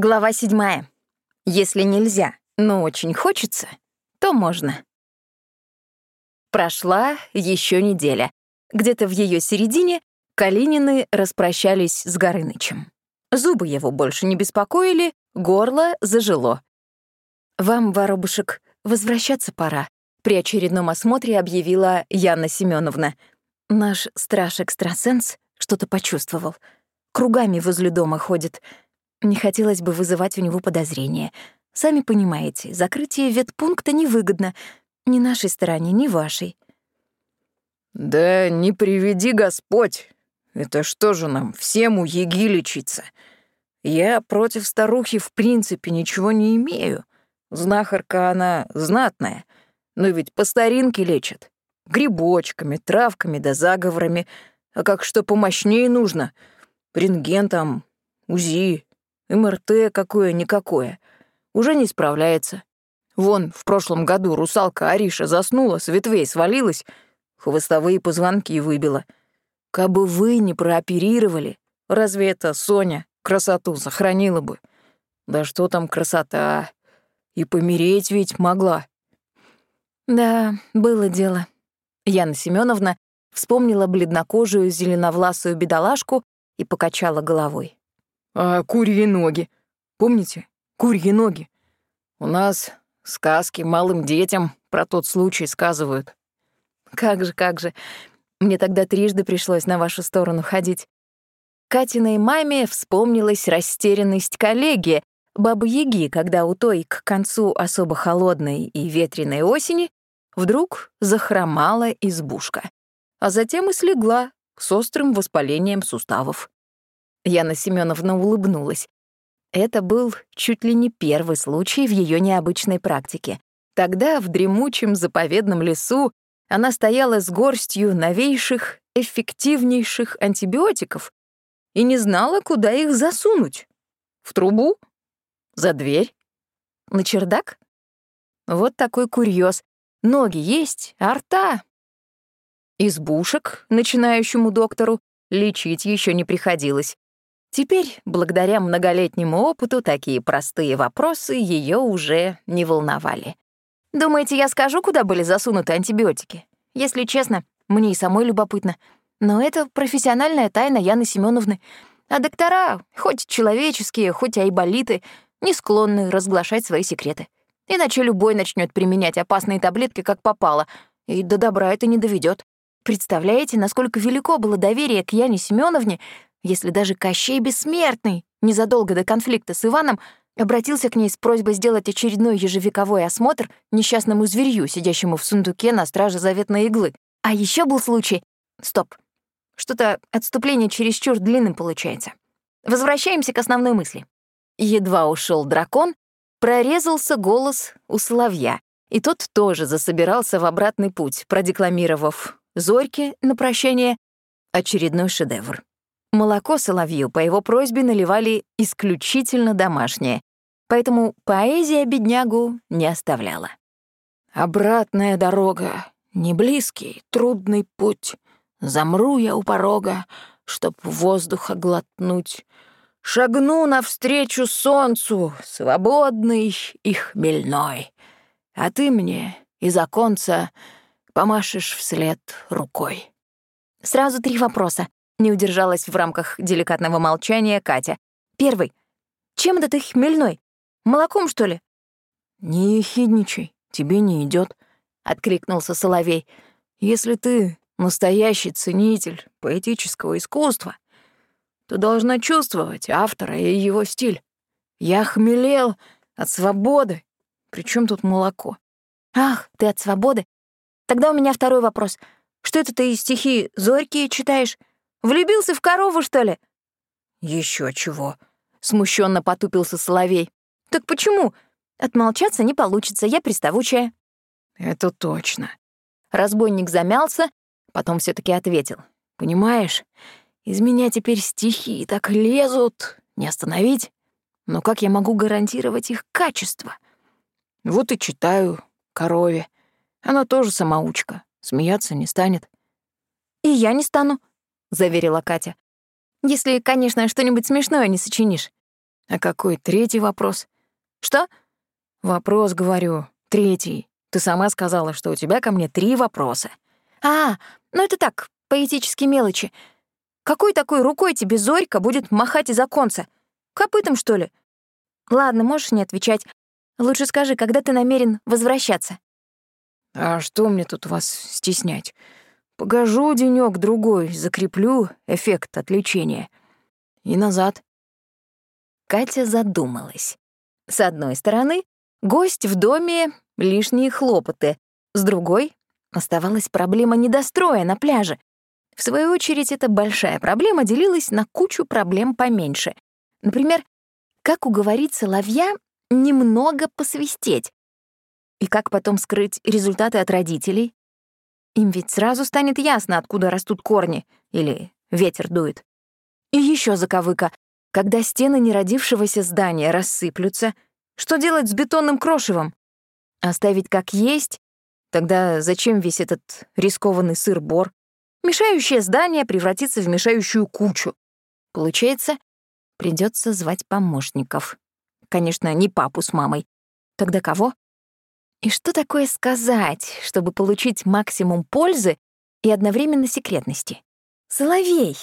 Глава седьмая. Если нельзя, но очень хочется, то можно. Прошла еще неделя. Где-то в ее середине Калинины распрощались с Горынычем. Зубы его больше не беспокоили, горло зажило. «Вам, воробушек, возвращаться пора», — при очередном осмотре объявила Яна Семеновна. «Наш страж-экстрасенс что-то почувствовал. Кругами возле дома ходит. Не хотелось бы вызывать у него подозрения. Сами понимаете, закрытие ветпункта невыгодно. Ни нашей стороне, ни вашей. «Да не приведи Господь! Это что же нам, всем у еги лечиться? Я против старухи в принципе ничего не имею. Знахарка она знатная, но ведь по старинке лечат. Грибочками, травками да заговорами. А как что помощнее нужно? Рентген там, УЗИ, МРТ какое-никакое. Уже не справляется. Вон, в прошлом году русалка Ариша заснула, с ветвей свалилась, хвостовые позвонки выбила. Кабы вы не прооперировали, разве это Соня красоту сохранила бы? Да что там красота? И помереть ведь могла. Да, было дело. Яна Семеновна вспомнила бледнокожую зеленовласую бедолашку и покачала головой. А курьи ноги. Помните? Курьи ноги. У нас сказки малым детям про тот случай сказывают. Как же, как же. Мне тогда трижды пришлось на вашу сторону ходить. Катиной маме вспомнилась растерянность коллеги, бабы-яги, когда у той к концу особо холодной и ветреной осени вдруг захромала избушка, а затем и слегла с острым воспалением суставов. Яна Семеновна улыбнулась. Это был чуть ли не первый случай в ее необычной практике. Тогда в дремучем заповедном лесу она стояла с горстью новейших, эффективнейших антибиотиков и не знала, куда их засунуть. В трубу? За дверь? На чердак? Вот такой курьез. Ноги есть, а рта. Избушек, начинающему доктору, лечить еще не приходилось. Теперь, благодаря многолетнему опыту, такие простые вопросы ее уже не волновали. «Думаете, я скажу, куда были засунуты антибиотики? Если честно, мне и самой любопытно. Но это профессиональная тайна Яны Семеновны. А доктора, хоть человеческие, хоть айболиты, не склонны разглашать свои секреты. Иначе любой начнет применять опасные таблетки как попало, и до добра это не доведет. Представляете, насколько велико было доверие к Яне Семеновне, если даже Кощей Бессмертный незадолго до конфликта с Иваном обратился к ней с просьбой сделать очередной ежевековой осмотр несчастному зверью, сидящему в сундуке на страже заветной иглы. А еще был случай... Стоп. Что-то отступление чересчур длинным получается. Возвращаемся к основной мысли. Едва ушел дракон, прорезался голос у соловья, и тот тоже засобирался в обратный путь, продекламировав Зорьке на прощение очередной шедевр. Молоко соловью по его просьбе наливали исключительно домашнее, поэтому поэзия беднягу не оставляла. «Обратная дорога, не близкий, трудный путь. Замру я у порога, чтоб воздуха глотнуть. Шагну навстречу солнцу, свободный и хмельной. А ты мне из оконца помашешь вслед рукой». Сразу три вопроса. Не удержалась в рамках деликатного молчания Катя. Первый. Чем это ты хмельной? Молоком, что ли? Не ехидничай, тебе не идет, откликнулся Соловей. Если ты настоящий ценитель поэтического искусства, то должна чувствовать автора и его стиль. Я хмелел от свободы. Причем тут молоко? Ах, ты от свободы? Тогда у меня второй вопрос. Что это ты стихи Зорькие читаешь? Влюбился в корову, что ли?» Еще чего», — смущенно потупился Соловей. «Так почему? Отмолчаться не получится, я приставучая». «Это точно». Разбойник замялся, потом все таки ответил. «Понимаешь, из меня теперь стихи так лезут, не остановить. Но как я могу гарантировать их качество? Вот и читаю корове. Она тоже самоучка, смеяться не станет». «И я не стану», — заверила Катя. «Если, конечно, что-нибудь смешное не сочинишь». А какой третий вопрос? Что? Вопрос, говорю, третий. Ты сама сказала, что у тебя ко мне три вопроса. А, ну это так, поэтические мелочи. Какой такой рукой тебе Зорька будет махать из оконца? Копытом, что ли? Ладно, можешь не отвечать. Лучше скажи, когда ты намерен возвращаться? А что мне тут вас стеснять? Погожу денёк другой, закреплю эффект отвлечения. И назад. Катя задумалась. С одной стороны, гость в доме — лишние хлопоты. С другой — оставалась проблема недостроя на пляже. В свою очередь, эта большая проблема делилась на кучу проблем поменьше. Например, как уговорить соловья немного посвистеть? И как потом скрыть результаты от родителей? Им ведь сразу станет ясно, откуда растут корни или ветер дует. И еще заковыка. Когда стены неродившегося здания рассыплются, что делать с бетонным крошевом? Оставить как есть? Тогда зачем весь этот рискованный сыр-бор? Мешающее здание превратится в мешающую кучу. Получается, придется звать помощников. Конечно, не папу с мамой. Тогда кого? И что такое сказать, чтобы получить максимум пользы и одновременно секретности? Соловей.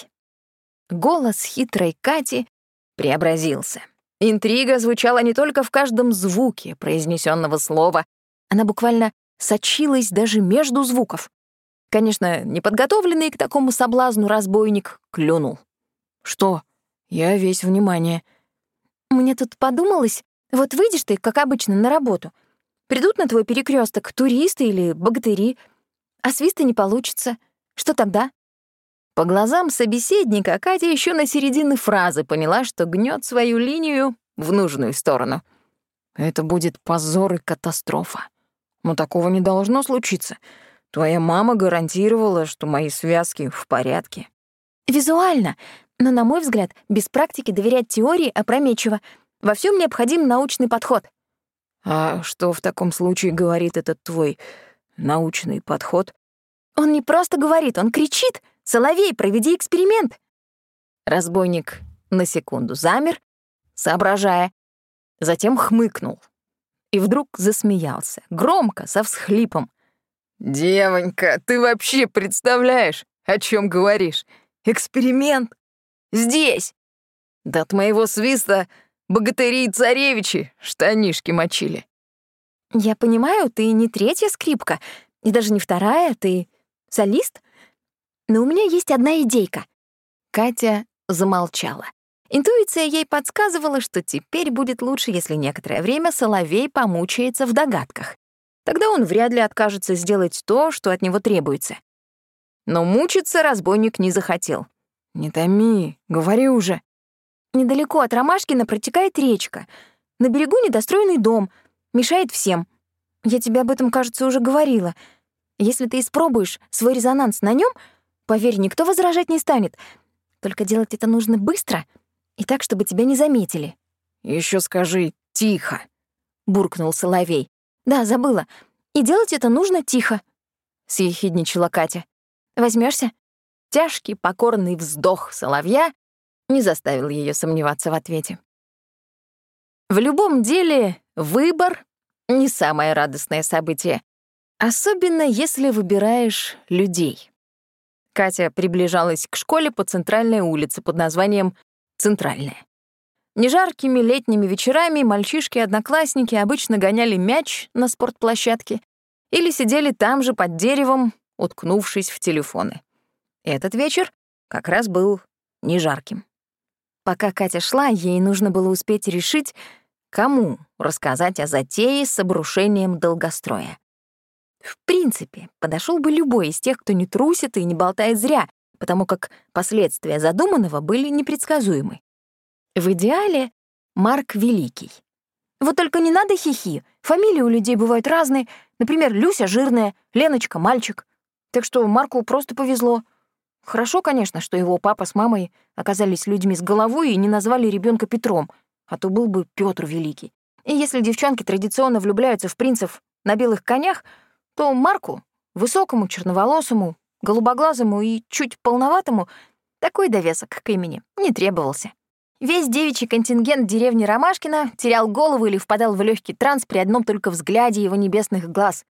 Голос хитрой Кати преобразился. Интрига звучала не только в каждом звуке произнесенного слова, она буквально сочилась даже между звуков. Конечно, неподготовленный к такому соблазну разбойник клюнул. «Что? Я весь внимание». «Мне тут подумалось, вот выйдешь ты, как обычно, на работу. Придут на твой перекресток туристы или богатыри, а свиста не получится. Что тогда?» По глазам собеседника Катя еще на середине фразы поняла, что гнет свою линию в нужную сторону. «Это будет позор и катастрофа. Но такого не должно случиться. Твоя мама гарантировала, что мои связки в порядке. Визуально, но, на мой взгляд, без практики доверять теории опрометчиво. Во всем необходим научный подход. А что в таком случае говорит этот твой научный подход? Он не просто говорит, он кричит. «Соловей, проведи эксперимент!» Разбойник на секунду замер, соображая, затем хмыкнул и вдруг засмеялся, громко, со всхлипом. «Девонька, ты вообще представляешь, о чем говоришь? Эксперимент? Здесь! Да от моего свиста богатыри и царевичи штанишки мочили». «Я понимаю, ты не третья скрипка, и даже не вторая, ты солист. Но у меня есть одна идейка». Катя замолчала. Интуиция ей подсказывала, что теперь будет лучше, если некоторое время Соловей помучается в догадках. Тогда он вряд ли откажется сделать то, что от него требуется. Но мучиться разбойник не захотел. «Не томи, говори уже». Недалеко от Ромашкина протекает речка. На берегу недостроенный дом. Мешает всем. Я тебе об этом, кажется, уже говорила. Если ты испробуешь свой резонанс на нем, поверь, никто возражать не станет. Только делать это нужно быстро и так, чтобы тебя не заметили. Еще скажи «тихо», — буркнул Соловей. «Да, забыла. И делать это нужно тихо», — съехидничала Катя. Возьмешься? Тяжкий, покорный вздох соловья не заставил ее сомневаться в ответе. В любом деле выбор — не самое радостное событие, особенно если выбираешь людей. Катя приближалась к школе по центральной улице под названием «Центральная». Нежаркими летними вечерами мальчишки-одноклассники обычно гоняли мяч на спортплощадке или сидели там же под деревом, уткнувшись в телефоны. Этот вечер как раз был не жарким. Пока Катя шла, ей нужно было успеть решить, кому рассказать о затее с обрушением долгостроя. В принципе, подошел бы любой из тех, кто не трусит и не болтает зря, потому как последствия задуманного были непредсказуемы. В идеале Марк Великий. Вот только не надо хихи. Фамилии у людей бывают разные. Например, Люся жирная, Леночка мальчик. Так что Марку просто повезло. Хорошо, конечно, что его папа с мамой оказались людьми с головой и не назвали ребенка Петром, а то был бы Петр Великий. И если девчонки традиционно влюбляются в принцев на белых конях, то Марку, высокому, черноволосому, голубоглазому и чуть полноватому, такой довесок к имени не требовался. Весь девичий контингент деревни Ромашкина терял голову или впадал в легкий транс при одном только взгляде его небесных глаз.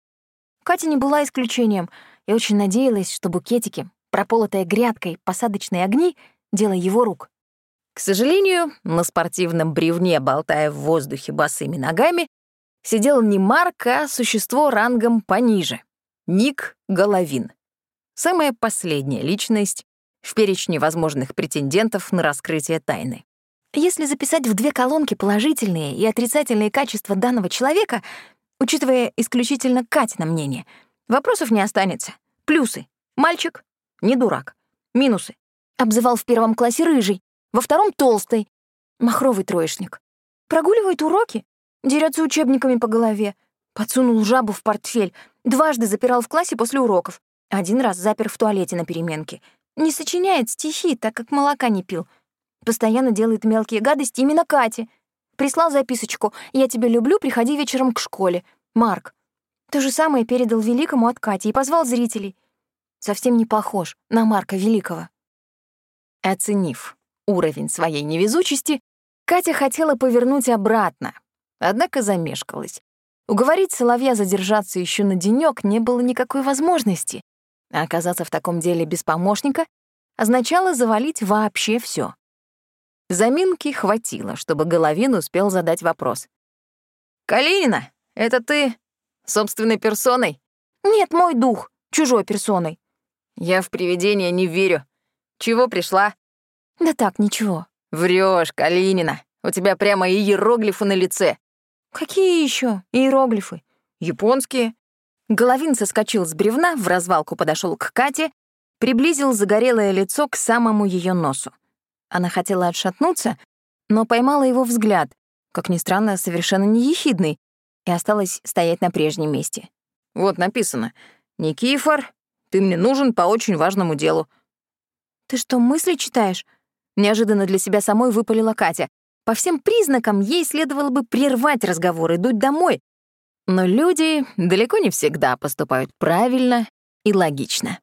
Катя не была исключением и очень надеялась, что букетики, прополотая грядкой, посадочные огни — дело его рук. К сожалению, на спортивном бревне, болтая в воздухе босыми ногами, сидел не Марк, а существо рангом пониже — Ник Головин. Самая последняя личность в перечне возможных претендентов на раскрытие тайны. Если записать в две колонки положительные и отрицательные качества данного человека, учитывая исключительно Катина мнение, вопросов не останется. Плюсы. Мальчик. Не дурак. Минусы. Обзывал в первом классе рыжий, во втором — толстый. Махровый троечник. Прогуливает уроки, дерется учебниками по голове, подсунул жабу в портфель, дважды запирал в классе после уроков, один раз запер в туалете на переменке. Не сочиняет стихи, так как молока не пил — Постоянно делает мелкие гадости именно Кате. Прислал записочку «Я тебя люблю, приходи вечером к школе». Марк. То же самое передал Великому от Кати и позвал зрителей. Совсем не похож на Марка Великого. Оценив уровень своей невезучести, Катя хотела повернуть обратно, однако замешкалась. Уговорить Соловья задержаться еще на денек не было никакой возможности, а оказаться в таком деле без помощника означало завалить вообще все. Заминки хватило, чтобы Головин успел задать вопрос. «Калинина, это ты собственной персоной?» «Нет, мой дух, чужой персоной». «Я в привидения не верю. Чего пришла?» «Да так, ничего». Врешь, Калинина. У тебя прямо иероглифы на лице». «Какие еще иероглифы?» «Японские». Головин соскочил с бревна, в развалку подошел к Кате, приблизил загорелое лицо к самому ее носу. Она хотела отшатнуться, но поймала его взгляд, как ни странно, совершенно не ехидный, и осталась стоять на прежнем месте. «Вот написано. Никифор, ты мне нужен по очень важному делу». «Ты что, мысли читаешь?» Неожиданно для себя самой выпалила Катя. По всем признакам ей следовало бы прервать разговор и дуть домой. Но люди далеко не всегда поступают правильно и логично.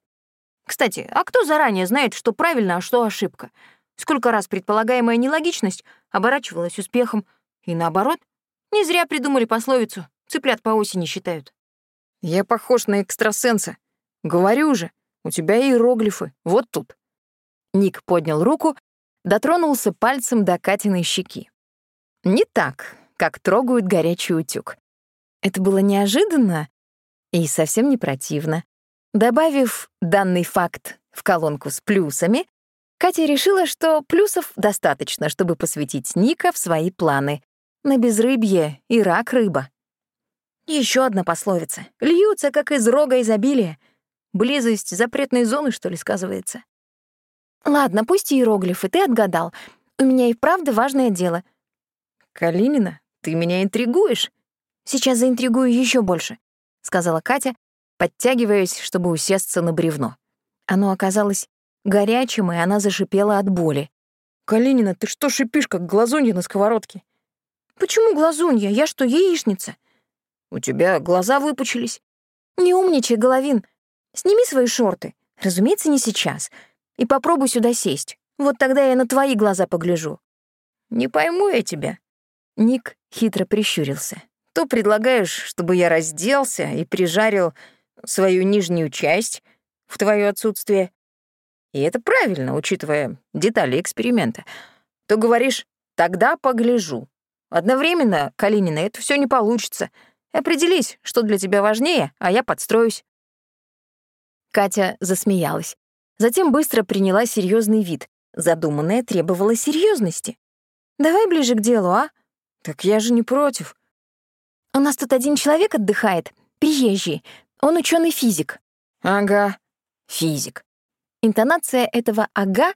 Кстати, а кто заранее знает, что правильно, а что ошибка? Сколько раз предполагаемая нелогичность оборачивалась успехом. И наоборот, не зря придумали пословицу «цыплят по осени считают». «Я похож на экстрасенса. Говорю же, у тебя иероглифы, вот тут». Ник поднял руку, дотронулся пальцем до Катиной щеки. Не так, как трогают горячий утюг. Это было неожиданно и совсем не противно. Добавив данный факт в колонку с плюсами, Катя решила, что плюсов достаточно, чтобы посвятить Ника в свои планы. На безрыбье и рак рыба. Еще одна пословица. Льются, как из рога изобилия. Близость запретной зоны, что ли, сказывается. Ладно, пусть иероглифы, ты отгадал. У меня и правда важное дело. Калинина, ты меня интригуешь. Сейчас заинтригую еще больше, сказала Катя, подтягиваясь, чтобы усесться на бревно. Оно оказалось горячим, и она зашипела от боли. «Калинина, ты что шипишь, как глазунья на сковородке?» «Почему глазунья? Я что, яичница?» «У тебя глаза выпучились». «Не умничай, Головин. Сними свои шорты. Разумеется, не сейчас. И попробуй сюда сесть. Вот тогда я на твои глаза погляжу». «Не пойму я тебя». Ник хитро прищурился. «То предлагаешь, чтобы я разделся и прижарил свою нижнюю часть в твое отсутствие, и это правильно, учитывая детали эксперимента, то говоришь «тогда погляжу». Одновременно, Калинина, это все не получится. Определись, что для тебя важнее, а я подстроюсь. Катя засмеялась. Затем быстро приняла серьезный вид. Задуманное требовало серьезности. «Давай ближе к делу, а?» «Так я же не против». «У нас тут один человек отдыхает, приезжий. Он ученый физик «Ага, физик. Интонация этого «ага»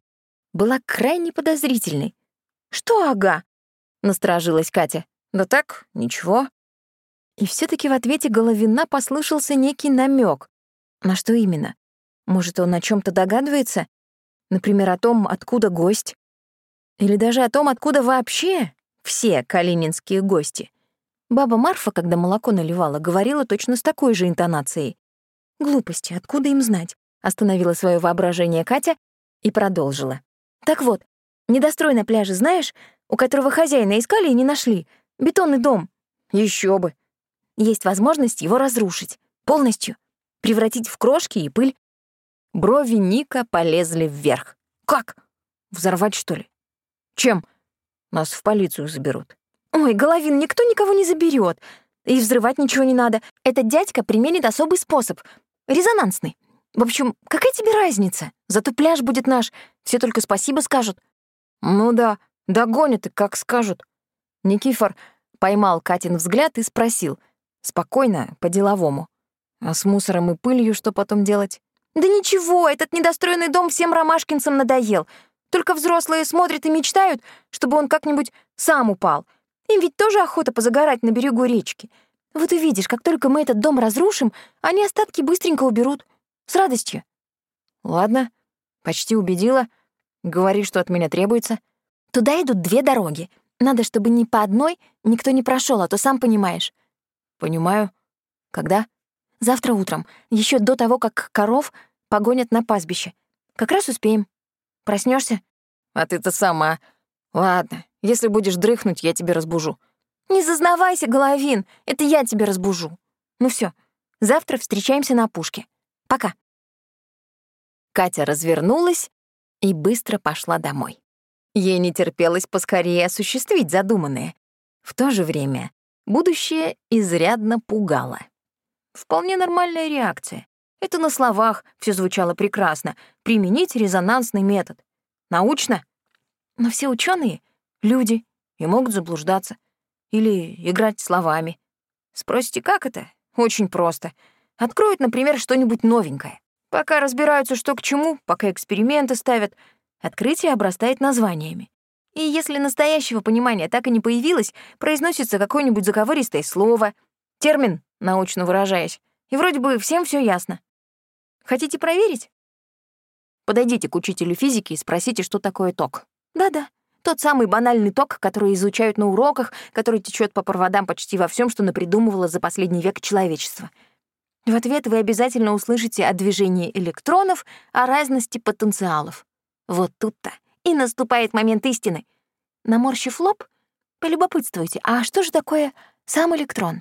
была крайне подозрительной. «Что «ага»?» — насторожилась Катя. «Да так, ничего». И все таки в ответе Головина послышался некий намек. На что именно? Может, он о чем то догадывается? Например, о том, откуда гость? Или даже о том, откуда вообще все калининские гости? Баба Марфа, когда молоко наливала, говорила точно с такой же интонацией. Глупости, откуда им знать? Остановила свое воображение Катя и продолжила. Так вот, Недострой на пляже, знаешь, у которого хозяина искали и не нашли. Бетонный дом. Еще бы. Есть возможность его разрушить. Полностью. Превратить в крошки и пыль. Брови Ника полезли вверх. Как? Взорвать, что ли? Чем? Нас в полицию заберут. Ой, Головин, никто никого не заберет. И взрывать ничего не надо. Этот дядька применит особый способ. Резонансный. В общем, какая тебе разница? Зато пляж будет наш. Все только спасибо скажут. Ну да, догонят и как скажут. Никифор поймал Катин взгляд и спросил. Спокойно, по-деловому. А с мусором и пылью что потом делать? Да ничего, этот недостроенный дом всем ромашкинцам надоел. Только взрослые смотрят и мечтают, чтобы он как-нибудь сам упал. Им ведь тоже охота позагорать на берегу речки. Вот увидишь, как только мы этот дом разрушим, они остатки быстренько уберут. С радостью. Ладно, почти убедила. Говори, что от меня требуется. Туда идут две дороги. Надо, чтобы ни по одной никто не прошел, а то сам понимаешь. Понимаю. Когда? Завтра утром, еще до того, как коров погонят на пастбище. Как раз успеем. Проснешься? А ты-то сама. Ладно, если будешь дрыхнуть, я тебе разбужу. Не зазнавайся, Головин, это я тебя разбужу. Ну все, завтра встречаемся на опушке. Пока. Катя развернулась и быстро пошла домой. Ей не терпелось поскорее осуществить задуманное. В то же время будущее изрядно пугало. Вполне нормальная реакция. Это на словах все звучало прекрасно. Применить резонансный метод. Научно. Но все ученые люди и могут заблуждаться. Или играть словами. Спросите, как это? Очень просто. Откроют, например, что-нибудь новенькое. Пока разбираются, что к чему, пока эксперименты ставят, открытие обрастает названиями. И если настоящего понимания так и не появилось, произносится какое-нибудь заковыристое слово, термин, научно выражаясь, и вроде бы всем все ясно. Хотите проверить? Подойдите к учителю физики и спросите, что такое ток. Да-да, тот самый банальный ток, который изучают на уроках, который течет по проводам почти во всем, что напридумывало за последний век человечество. В ответ вы обязательно услышите о движении электронов, о разности потенциалов. Вот тут-то и наступает момент истины. Наморщив лоб, полюбопытствуйте, а что же такое сам электрон?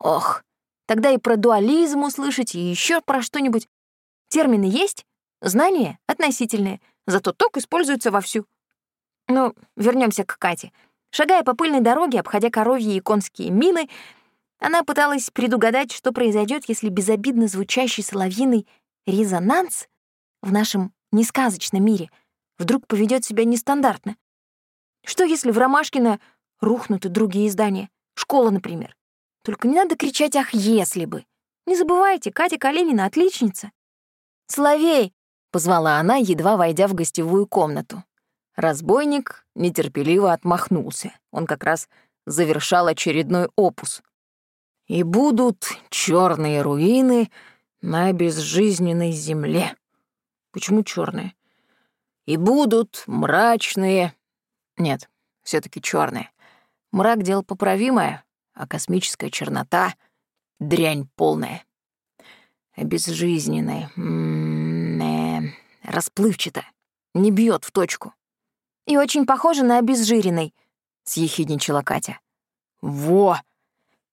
Ох, тогда и про дуализм услышите, и еще про что-нибудь. Термины есть, знания относительные, зато ток используется вовсю. Но вернемся к Кате. Шагая по пыльной дороге, обходя коровьи и конские мины, она пыталась предугадать, что произойдет, если безобидно звучащий соловьиный резонанс в нашем несказочном мире вдруг поведет себя нестандартно. Что если в Ромашкино рухнут и другие здания? Школа, например. Только не надо кричать «ах, если бы». Не забывайте, Катя Калинина — отличница. «Соловей!» — позвала она, едва войдя в гостевую комнату. Разбойник нетерпеливо отмахнулся. Он как раз завершал очередной опус. «И будут черные руины на безжизненной земле». Почему черные? И будут мрачные... Нет, все таки черные. Мрак — дело поправимое, а космическая чернота — дрянь полная безжизненной, э, расплывчато, не бьет в точку. И очень похоже на обезжиренной, съехидничала Катя. Во!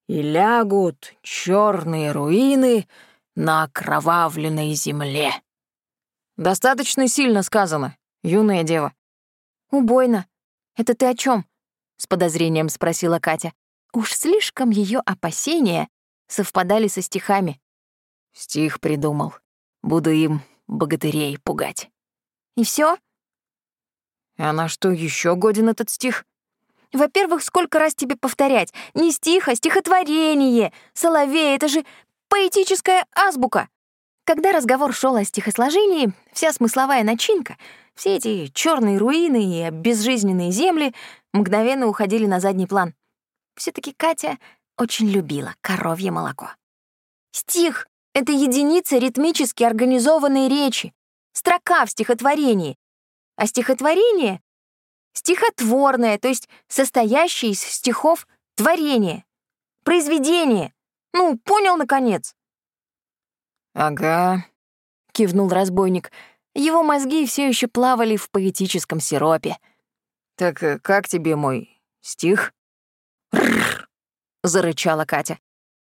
И лягут черные руины на окровавленной земле. Достаточно сильно сказано, юная дева. Убойно. Это ты о чем? с подозрением спросила Катя. Уж слишком ее опасения совпадали со стихами. Стих придумал. Буду им богатырей пугать. И все? А на что еще годен этот стих? Во-первых, сколько раз тебе повторять? Не стих, а стихотворение. Соловей — это же поэтическая азбука. Когда разговор шел о стихосложении, вся смысловая начинка, все эти черные руины и безжизненные земли мгновенно уходили на задний план. Все таки Катя очень любила коровье молоко. Стих это единица ритмически организованной речи, строка в стихотворении. А стихотворение — стихотворное, то есть состоящее из стихов творение, произведение. Ну, понял, наконец? «Ага», — кивнул разбойник. Его мозги все еще плавали в поэтическом сиропе. Так э, как тебе мой стих? «Рррр!» — зарычала Катя.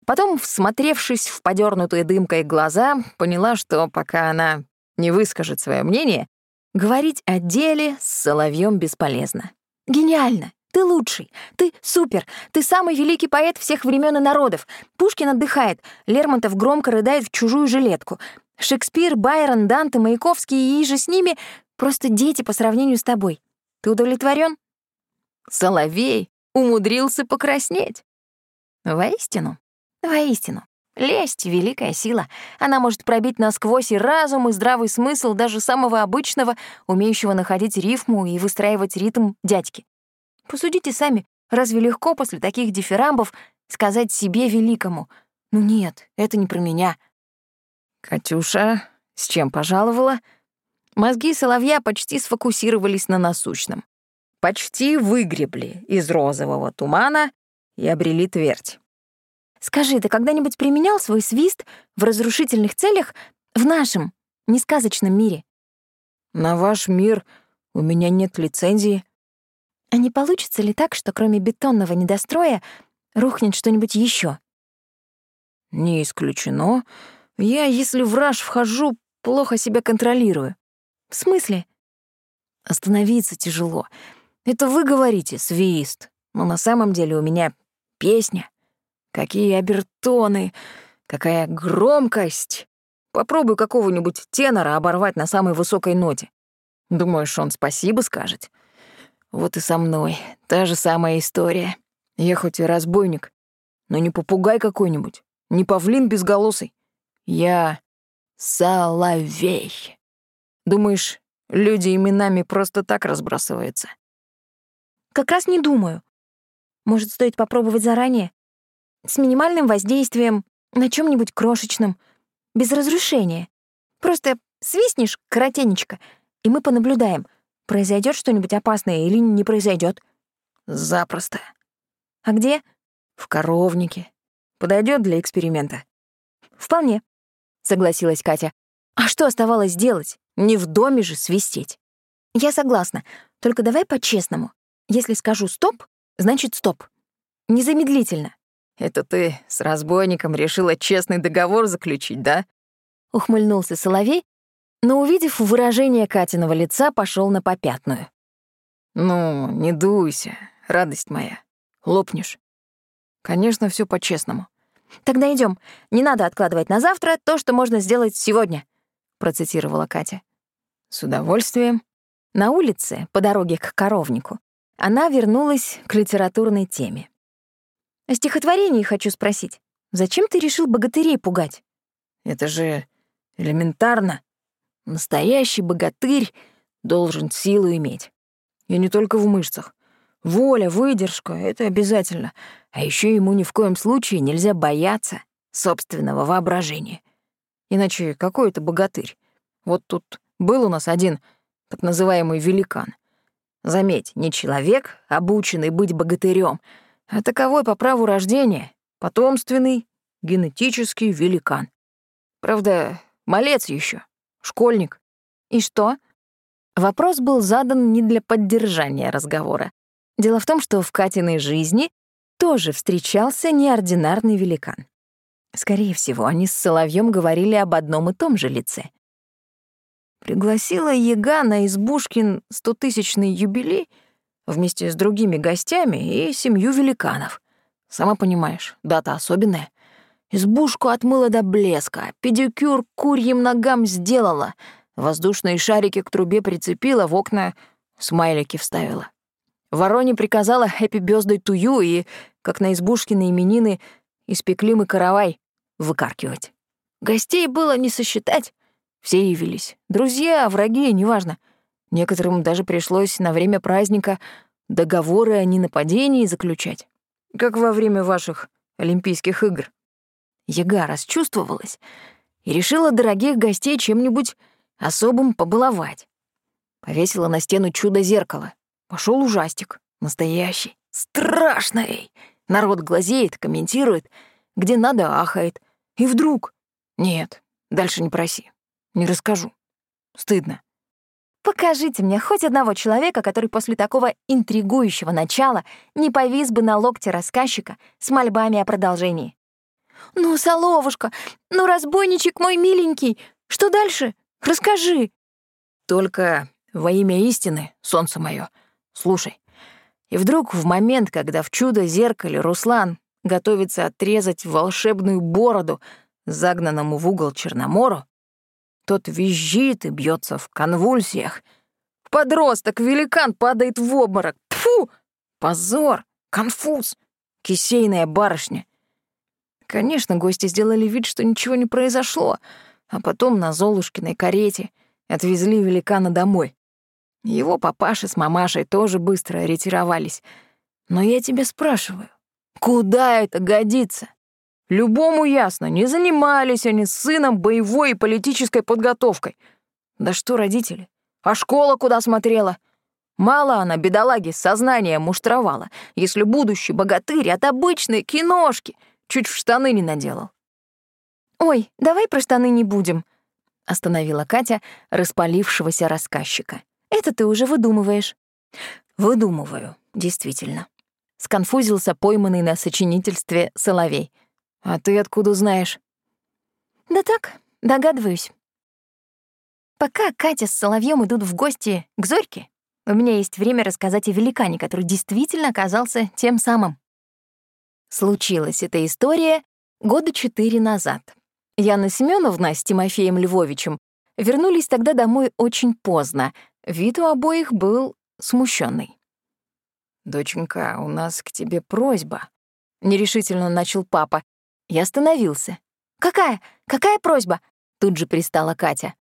Потом, всмотревшись в подернутые дымкой глаза, поняла, что пока она не выскажет свое мнение, говорить о деле с соловьем бесполезно. «Гениально! Ты лучший! Ты супер! Ты самый великий поэт всех времен и народов! Пушкин отдыхает, Лермонтов громко рыдает в чужую жилетку. Шекспир, Байрон, Данте, Маяковский и же с ними — просто дети по сравнению с тобой. Ты удовлетворен? Соловей умудрился покраснеть. Воистину, воистину. Лесть — великая сила. Она может пробить насквозь и разум, и здравый смысл даже самого обычного, умеющего находить рифму и выстраивать ритм дядьки. Посудите сами, разве легко после таких дифирамбов сказать себе великому «Ну нет, это не про меня». «Катюша, с чем пожаловала?» Мозги соловья почти сфокусировались на насущном. Почти выгребли из розового тумана и обрели твердь. «Скажи, ты когда-нибудь применял свой свист в разрушительных целях в нашем, несказочном мире?» «На ваш мир у меня нет лицензии». «А не получится ли так, что кроме бетонного недостроя рухнет что-нибудь еще? «Не исключено. Я, если в раж вхожу, плохо себя контролирую». «В смысле?» «Остановиться тяжело. Это вы говорите «свист», но на самом деле у меня песня. Какие обертоны, какая громкость. Попробуй какого-нибудь тенора оборвать на самой высокой ноте. Думаешь, он спасибо скажет? Вот и со мной та же самая история. Я хоть и разбойник, но не попугай какой-нибудь, не павлин безголосый. Я соловей. Думаешь, люди именами просто так разбрасываются? Как раз не думаю. Может, стоит попробовать заранее? С минимальным воздействием, на чем нибудь крошечном, без разрушения. Просто свистнешь коротенечко, и мы понаблюдаем, произойдет что-нибудь опасное или не произойдет. Запросто. А где? В коровнике. Подойдет для эксперимента. Вполне, согласилась Катя. А что оставалось делать? Не в доме же свистеть. Я согласна, только давай по-честному. Если скажу «стоп», значит «стоп». Незамедлительно. Это ты с разбойником решила честный договор заключить, да? Ухмыльнулся Соловей, но, увидев выражение Катиного лица, пошел на попятную. Ну, не дуйся, радость моя. Лопнешь. Конечно, все по-честному. Тогда идем. Не надо откладывать на завтра то, что можно сделать сегодня, процитировала Катя. С удовольствием. На улице, по дороге к коровнику, она вернулась к литературной теме. О стихотворении хочу спросить. Зачем ты решил богатырей пугать? Это же элементарно. Настоящий богатырь должен силу иметь. И не только в мышцах. Воля, выдержка — это обязательно. А еще ему ни в коем случае нельзя бояться собственного воображения. Иначе какой это богатырь? Вот тут был у нас один так называемый великан. Заметь, не человек, обученный быть богатырем, а таковой по праву рождения, потомственный, генетический великан. Правда, малец еще, школьник. И что? Вопрос был задан не для поддержания разговора. Дело в том, что в Катиной жизни тоже встречался неординарный великан. Скорее всего, они с Соловьем говорили об одном и том же лице. Пригласила Яга на Избушкин стотысячный юбилей вместе с другими гостями и семью великанов. Сама понимаешь, дата особенная. Избушку отмыла до блеска, педикюр курьим ногам сделала, воздушные шарики к трубе прицепила, в окна смайлики вставила. Вороне приказала «Хэппи бёздой тую» и, как на избушкины именины, испекли мы каравай выкаркивать. Гостей было не сосчитать. Все явились. Друзья, враги, неважно. Некоторым даже пришлось на время праздника договоры о ненападении заключать. Как во время ваших Олимпийских игр. Яга расчувствовалась и решила дорогих гостей чем-нибудь особым побаловать. Повесила на стену чудо-зеркало. Пошел ужастик. Настоящий. Страшный. Народ глазеет, комментирует, где надо ахает. И вдруг... Нет, дальше не проси. Не расскажу. Стыдно. Покажите мне хоть одного человека, который после такого интригующего начала не повис бы на локте рассказчика с мольбами о продолжении. «Ну, Соловушка, ну, разбойничек мой миленький, что дальше? Расскажи!» «Только во имя истины, солнце мое, слушай». И вдруг в момент, когда в чудо-зеркале Руслан готовится отрезать волшебную бороду загнанному в угол Черномору, тот визжит и бьется в конвульсиях. Подросток-великан падает в обморок. Тфу! Позор! Конфуз! Кисейная барышня. Конечно, гости сделали вид, что ничего не произошло, а потом на Золушкиной карете отвезли великана домой. Его папаша с мамашей тоже быстро ретировались. Но я тебя спрашиваю, куда это годится? Любому ясно, не занимались они с сыном боевой и политической подготовкой. Да что родители? А школа куда смотрела? Мало она, бедолаги, сознание муштровала, если будущий богатырь от обычной киношки чуть в штаны не наделал. «Ой, давай про штаны не будем», — остановила Катя распалившегося рассказчика. Это ты уже выдумываешь». «Выдумываю, действительно», — сконфузился пойманный на сочинительстве Соловей. «А ты откуда знаешь?» «Да так, догадываюсь. Пока Катя с Соловьем идут в гости к Зорьке, у меня есть время рассказать о великане, который действительно оказался тем самым. Случилась эта история года четыре назад. Яна Семеновна с Тимофеем Львовичем вернулись тогда домой очень поздно, Вид у обоих был смущенный. «Доченька, у нас к тебе просьба», — нерешительно начал папа. Я остановился. «Какая? Какая просьба?» Тут же пристала Катя.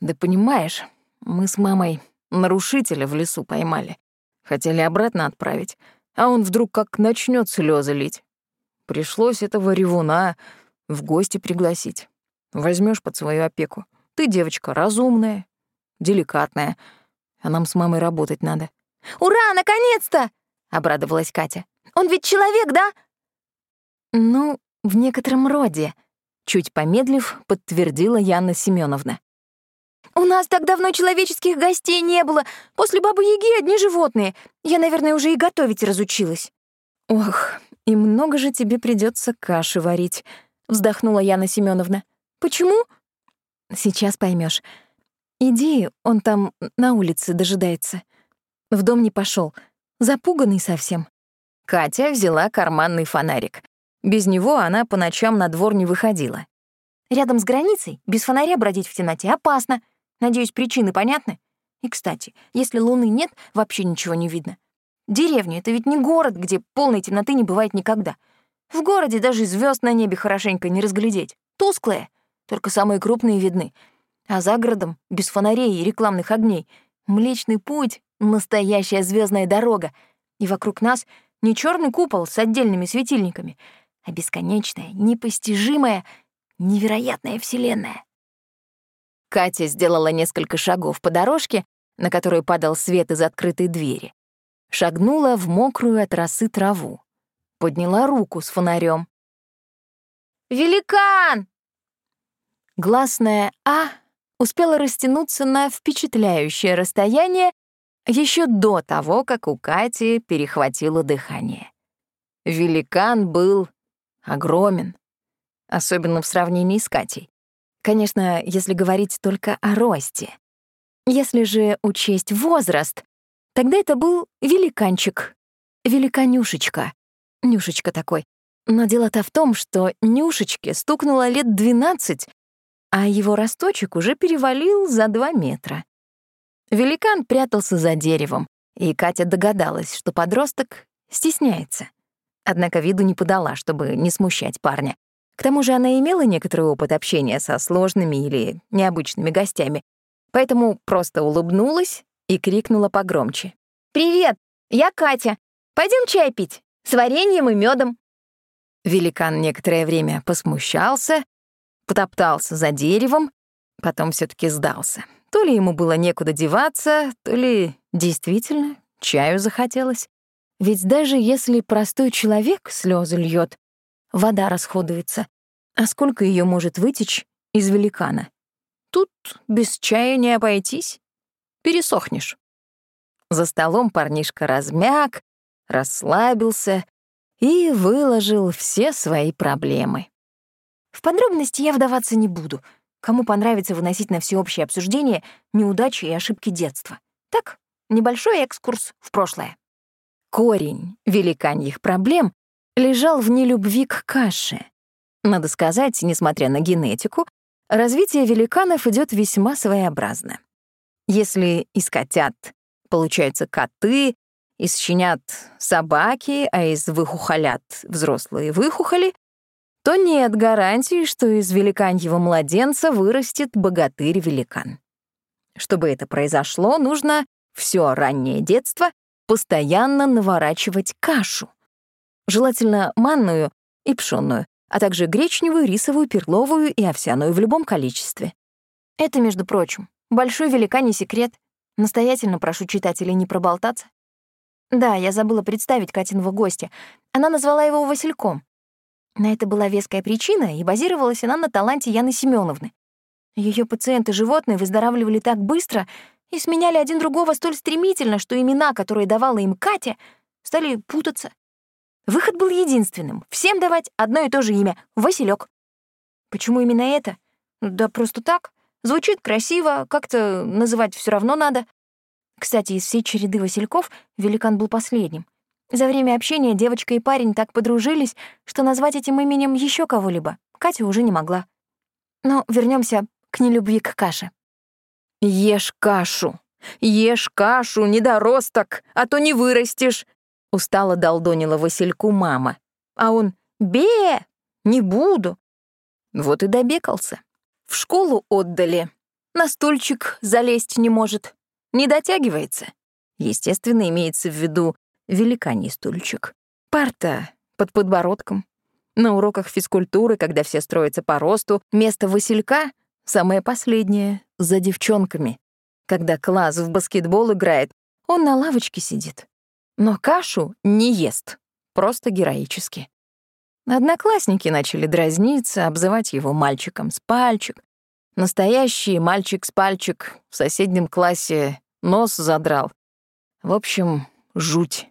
«Да понимаешь, мы с мамой нарушителя в лесу поймали. Хотели обратно отправить, а он вдруг как начнет слезы лить. Пришлось этого ревуна в гости пригласить. Возьмешь под свою опеку. Ты девочка разумная, деликатная, а нам с мамой работать надо». «Ура, наконец-то!» — обрадовалась Катя. «Он ведь человек, да?» «Ну, в некотором роде», — чуть помедлив, подтвердила Яна Семеновна. «У нас так давно человеческих гостей не было. После Бабы-Яги одни животные. Я, наверное, уже и готовить разучилась». «Ох, и много же тебе придется каши варить», — вздохнула Яна Семеновна. «Почему?» «Сейчас поймешь. Иди, он там на улице дожидается. В дом не пошел, запуганный совсем. Катя взяла карманный фонарик. Без него она по ночам на двор не выходила. Рядом с границей без фонаря бродить в темноте опасно. Надеюсь, причины понятны? И, кстати, если луны нет, вообще ничего не видно. Деревня — это ведь не город, где полной темноты не бывает никогда. В городе даже звезд на небе хорошенько не разглядеть. Тусклые, только самые крупные видны — а за городом, без фонарей и рекламных огней, Млечный путь — настоящая звездная дорога, и вокруг нас не черный купол с отдельными светильниками, а бесконечная, непостижимая, невероятная вселенная. Катя сделала несколько шагов по дорожке, на которой падал свет из открытой двери. Шагнула в мокрую от росы траву. Подняла руку с фонарем. «Великан!» Гласная «А» успела растянуться на впечатляющее расстояние еще до того, как у Кати перехватило дыхание. Великан был огромен, особенно в сравнении с Катей. Конечно, если говорить только о росте. Если же учесть возраст, тогда это был великанчик, великанюшечка, Нюшечка такой. Но дело-то в том, что Нюшечке стукнуло лет двенадцать, а его росточек уже перевалил за два метра. Великан прятался за деревом, и Катя догадалась, что подросток стесняется. Однако виду не подала, чтобы не смущать парня. К тому же она имела некоторый опыт общения со сложными или необычными гостями, поэтому просто улыбнулась и крикнула погромче. «Привет, я Катя. Пойдем чай пить с вареньем и медом. Великан некоторое время посмущался, потоптался за деревом, потом все таки сдался. То ли ему было некуда деваться, то ли действительно чаю захотелось. Ведь даже если простой человек слезы льет, вода расходуется. А сколько ее может вытечь из великана? Тут без чая не обойтись. пересохнешь. За столом парнишка размяк, расслабился и выложил все свои проблемы. В подробности я вдаваться не буду. Кому понравится выносить на всеобщее обсуждение неудачи и ошибки детства. Так, небольшой экскурс в прошлое. Корень великаньих проблем лежал в нелюбви к каше. Надо сказать, несмотря на генетику, развитие великанов идет весьма своеобразно. Если из котят получаются коты, из щенят — собаки, а из выхухолят — взрослые выхухоли, то нет гарантии, что из великаньего младенца вырастет богатырь-великан. Чтобы это произошло, нужно все раннее детство постоянно наворачивать кашу. Желательно манную и пшённую, а также гречневую, рисовую, перловую и овсяную в любом количестве. Это, между прочим, большой великаний секрет. Настоятельно прошу читателей не проболтаться. Да, я забыла представить Катиного гостя. Она назвала его Васильком. На это была веская причина, и базировалась она на таланте Яны Семеновны. Ее пациенты-животные выздоравливали так быстро и сменяли один другого столь стремительно, что имена, которые давала им Катя, стали путаться. Выход был единственным — всем давать одно и то же имя — Василек. Почему именно это? Да просто так. Звучит красиво, как-то называть все равно надо. Кстати, из всей череды Васильков великан был последним. За время общения девочка и парень так подружились, что назвать этим именем еще кого-либо Катя уже не могла. Но вернемся к нелюбви к каше. «Ешь кашу! Ешь кашу, недоросток, а то не вырастешь!» Устало долдонила Васильку мама. А он «Бе! Не буду!» Вот и добекался. В школу отдали. На стульчик залезть не может. Не дотягивается. Естественно, имеется в виду великаний стульчик. Парта под подбородком. На уроках физкультуры, когда все строятся по росту, место Василька — самое последнее, за девчонками. Когда класс в баскетбол играет, он на лавочке сидит. Но кашу не ест, просто героически. Одноклассники начали дразниться, обзывать его мальчиком с пальчик. Настоящий мальчик с пальчик в соседнем классе нос задрал. В общем, жуть.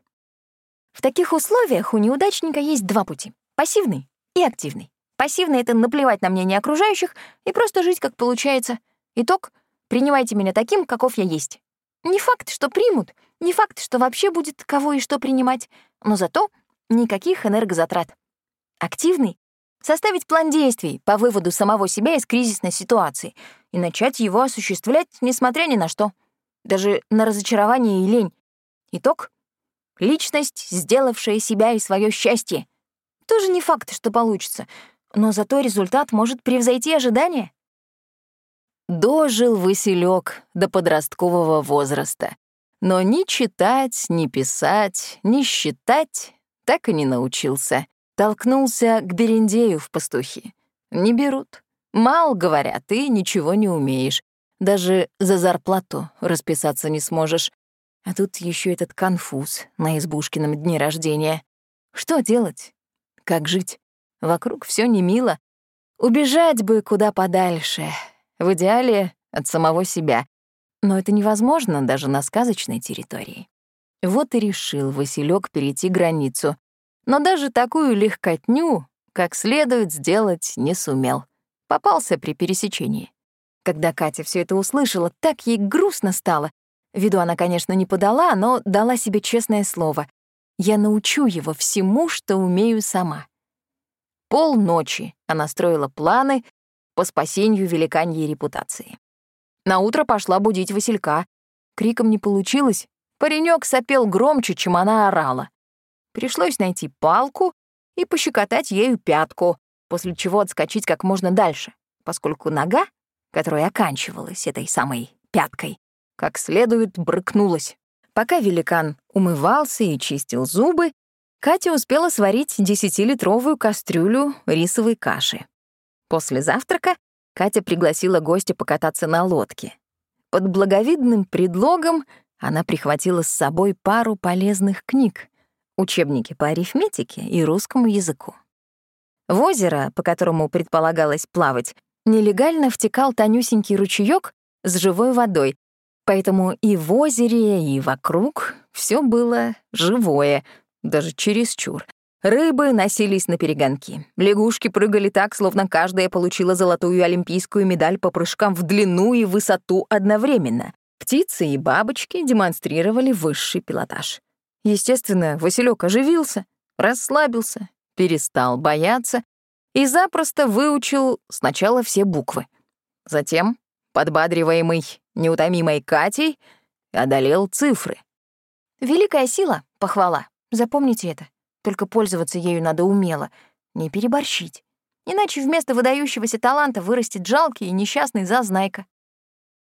В таких условиях у неудачника есть два пути — пассивный и активный. Пассивный — это наплевать на мнение окружающих и просто жить, как получается. Итог — принимайте меня таким, каков я есть. Не факт, что примут, не факт, что вообще будет кого и что принимать, но зато никаких энергозатрат. Активный — составить план действий по выводу самого себя из кризисной ситуации и начать его осуществлять, несмотря ни на что. Даже на разочарование и лень. Итог — Личность, сделавшая себя и свое счастье. Тоже не факт, что получится, но зато результат может превзойти ожидания. Дожил Василек до подросткового возраста, но ни читать, ни писать, ни считать так и не научился. Толкнулся к Берендею в пастухи. Не берут. Мал, говорят, ты ничего не умеешь. Даже за зарплату расписаться не сможешь. А тут еще этот конфуз на избушкином дне рождения. Что делать? Как жить? Вокруг все не мило. Убежать бы куда подальше. В идеале от самого себя. Но это невозможно даже на сказочной территории. Вот и решил Василек перейти границу. Но даже такую легкотню, как следует, сделать не сумел. Попался при пересечении. Когда Катя все это услышала, так ей грустно стало, Виду она, конечно, не подала, но дала себе честное слово. Я научу его всему, что умею сама. Полночи она строила планы по спасению великаньей репутации. На утро пошла будить Василька. Криком не получилось. Паренек сопел громче, чем она орала. Пришлось найти палку и пощекотать ею пятку, после чего отскочить как можно дальше, поскольку нога, которая оканчивалась этой самой пяткой, как следует брыкнулась. Пока великан умывался и чистил зубы, Катя успела сварить десятилитровую кастрюлю рисовой каши. После завтрака Катя пригласила гостя покататься на лодке. Под благовидным предлогом она прихватила с собой пару полезных книг, учебники по арифметике и русскому языку. В озеро, по которому предполагалось плавать, нелегально втекал тонюсенький ручеёк с живой водой, Поэтому и в озере, и вокруг все было живое, даже чересчур. Рыбы носились на перегонки. Лягушки прыгали так, словно каждая получила золотую олимпийскую медаль по прыжкам в длину и высоту одновременно. Птицы и бабочки демонстрировали высший пилотаж. Естественно, Василек оживился, расслабился, перестал бояться и запросто выучил сначала все буквы. Затем, подбадриваемый неутомимой Катей, одолел цифры. Великая сила — похвала. Запомните это. Только пользоваться ею надо умело, не переборщить. Иначе вместо выдающегося таланта вырастет жалкий и несчастный зазнайка.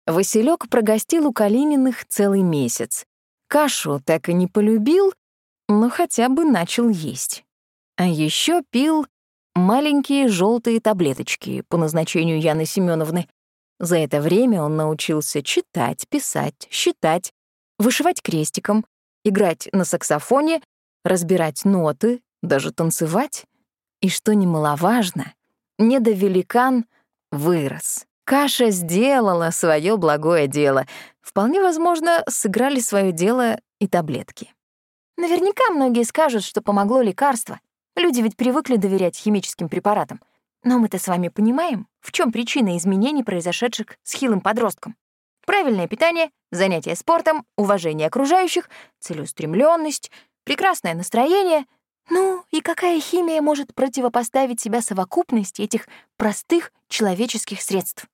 Василек прогостил у Калининых целый месяц. Кашу так и не полюбил, но хотя бы начал есть. А еще пил маленькие желтые таблеточки по назначению Яны Семеновны. За это время он научился читать, писать, считать, вышивать крестиком, играть на саксофоне разбирать ноты, даже танцевать. И что немаловажно, недовеликан вырос. Каша сделала свое благое дело. Вполне возможно, сыграли свое дело и таблетки. Наверняка многие скажут, что помогло лекарство. Люди ведь привыкли доверять химическим препаратам. Но мы-то с вами понимаем, в чем причина изменений, произошедших с хилым подростком. Правильное питание, занятия спортом, уважение окружающих, целеустремленность, прекрасное настроение. Ну, и какая химия может противопоставить себя совокупности этих простых человеческих средств?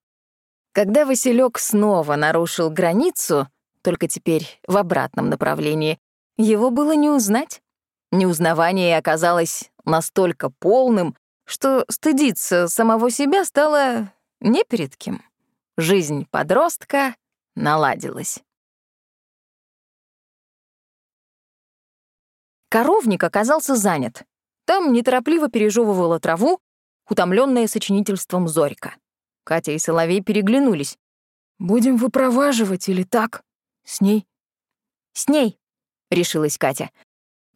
Когда Василек снова нарушил границу, только теперь в обратном направлении, его было не узнать. Неузнавание оказалось настолько полным, что стыдиться самого себя стало не перед кем. Жизнь подростка наладилась. Коровник оказался занят. Там неторопливо пережевывала траву, утомленная сочинительством Зорька. Катя и Соловей переглянулись. «Будем выпроваживать или так? С ней?» «С ней», — решилась Катя.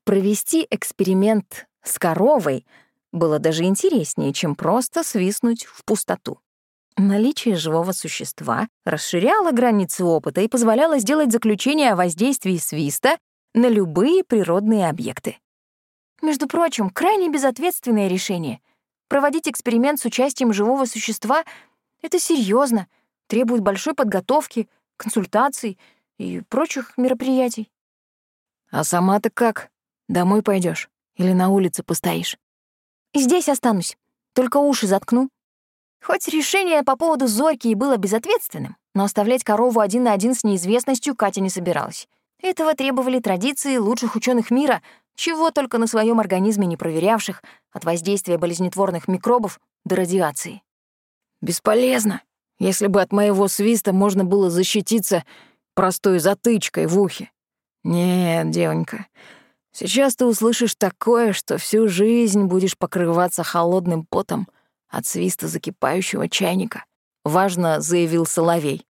Провести эксперимент с коровой было даже интереснее, чем просто свистнуть в пустоту. Наличие живого существа расширяло границы опыта и позволяло сделать заключение о воздействии свиста на любые природные объекты. Между прочим, крайне безответственное решение. Проводить эксперимент с участием живого существа — это серьезно, требует большой подготовки, консультаций и прочих мероприятий. А сама ты как? Домой пойдешь или на улице постоишь? Здесь останусь, только уши заткну. Хоть решение по поводу Зорьки и было безответственным, но оставлять корову один на один с неизвестностью Катя не собиралась. Этого требовали традиции лучших ученых мира, чего только на своем организме не проверявших, от воздействия болезнетворных микробов до радиации. «Бесполезно. Если бы от моего свиста можно было защититься простой затычкой в ухе. Нет, девонька, сейчас ты услышишь такое, что всю жизнь будешь покрываться холодным потом от свиста закипающего чайника», — важно заявил Соловей.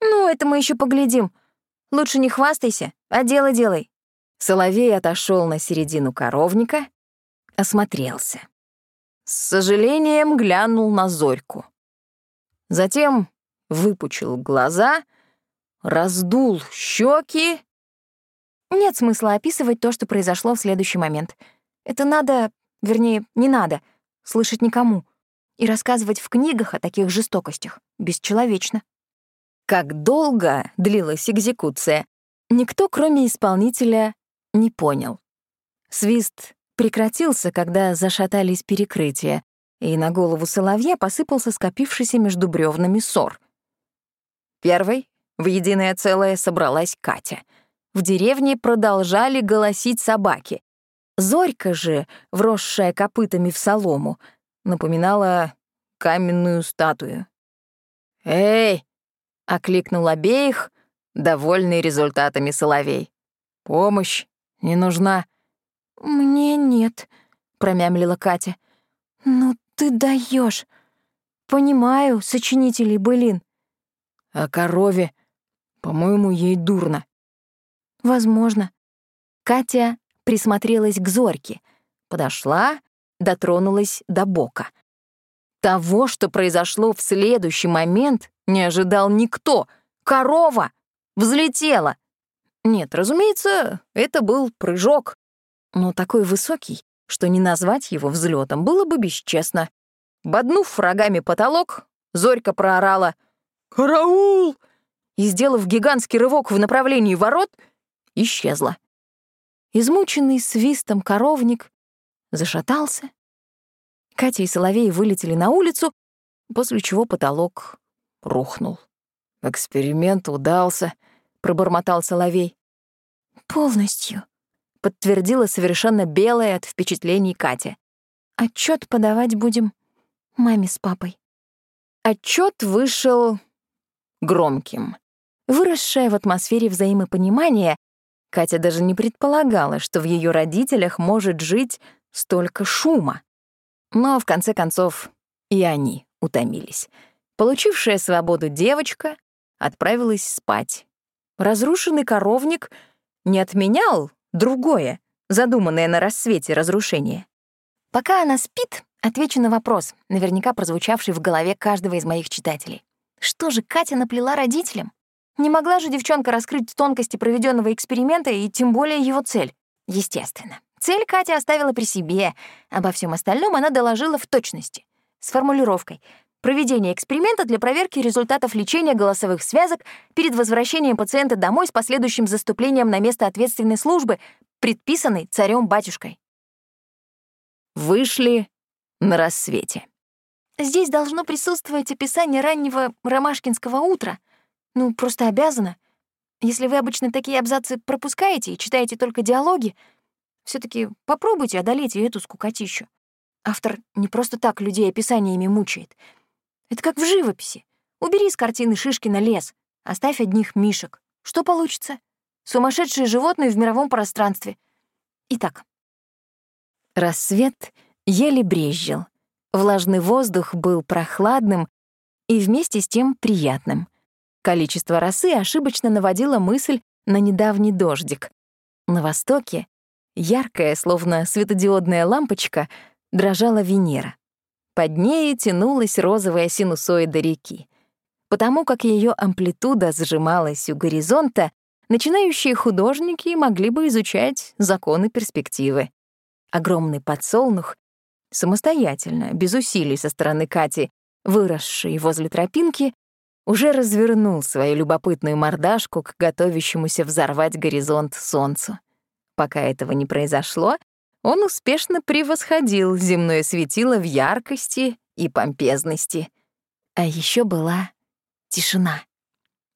«Ну, это мы еще поглядим», Лучше не хвастайся, а дело делай». Соловей отошел на середину коровника, осмотрелся. С сожалением глянул на Зорьку. Затем выпучил глаза, раздул щеки. Нет смысла описывать то, что произошло в следующий момент. Это надо, вернее, не надо, слышать никому. И рассказывать в книгах о таких жестокостях бесчеловечно. Как долго длилась экзекуция, никто, кроме исполнителя, не понял. Свист прекратился, когда зашатались перекрытия, и на голову соловья посыпался скопившийся между бревнами ссор. Первой в единое целое собралась Катя. В деревне продолжали голосить собаки. Зорька же, вросшая копытами в солому, напоминала каменную статую. «Эй, — окликнул обеих, довольный результатами Соловей. «Помощь не нужна». «Мне нет», — промямлила Катя. «Ну ты даешь. Понимаю, сочинителей былин». «А корове? По-моему, ей дурно». «Возможно». Катя присмотрелась к Зорьке, подошла, дотронулась до бока. Того, что произошло в следующий момент, не ожидал никто. Корова взлетела. Нет, разумеется, это был прыжок, но такой высокий, что не назвать его взлетом было бы бесчестно. Боднув рогами потолок, Зорька проорала «Караул!» и, сделав гигантский рывок в направлении ворот, исчезла. Измученный свистом коровник зашатался. Катя и Соловей вылетели на улицу, после чего потолок рухнул. «Эксперимент удался», — пробормотал Соловей. «Полностью», — подтвердила совершенно белая от впечатлений Катя. «Отчет подавать будем маме с папой». Отчет вышел громким. Выросшая в атмосфере взаимопонимания, Катя даже не предполагала, что в ее родителях может жить столько шума. Но, в конце концов, и они утомились. Получившая свободу девочка отправилась спать. Разрушенный коровник не отменял другое, задуманное на рассвете разрушение. Пока она спит, отвечу на вопрос, наверняка прозвучавший в голове каждого из моих читателей. Что же Катя наплела родителям? Не могла же девчонка раскрыть тонкости проведенного эксперимента и тем более его цель. Естественно. Цель Катя оставила при себе. Обо всем остальном она доложила в точности. С формулировкой «Проведение эксперимента для проверки результатов лечения голосовых связок перед возвращением пациента домой с последующим заступлением на место ответственной службы, предписанной царем-батюшкой». Вышли на рассвете. Здесь должно присутствовать описание раннего ромашкинского утра — ну, просто обязана. Если вы обычно такие абзацы пропускаете и читаете только диалоги, все таки попробуйте одолеть и эту скукотищу. Автор не просто так людей описаниями мучает. Это как в живописи. Убери с картины Шишкина лес, оставь одних мишек. Что получится? Сумасшедшие животные в мировом пространстве. Итак. Рассвет еле брезжил. Влажный воздух был прохладным и вместе с тем приятным. Количество росы ошибочно наводило мысль на недавний дождик. На востоке, яркая, словно светодиодная лампочка, дрожала Венера. Под ней тянулась розовая синусоида реки. Потому как ее амплитуда сжималась у горизонта, начинающие художники могли бы изучать законы перспективы. Огромный подсолнух, самостоятельно, без усилий со стороны Кати, выросший возле тропинки, уже развернул свою любопытную мордашку к готовящемуся взорвать горизонт солнцу. Пока этого не произошло, он успешно превосходил земное светило в яркости и помпезности. А еще была тишина.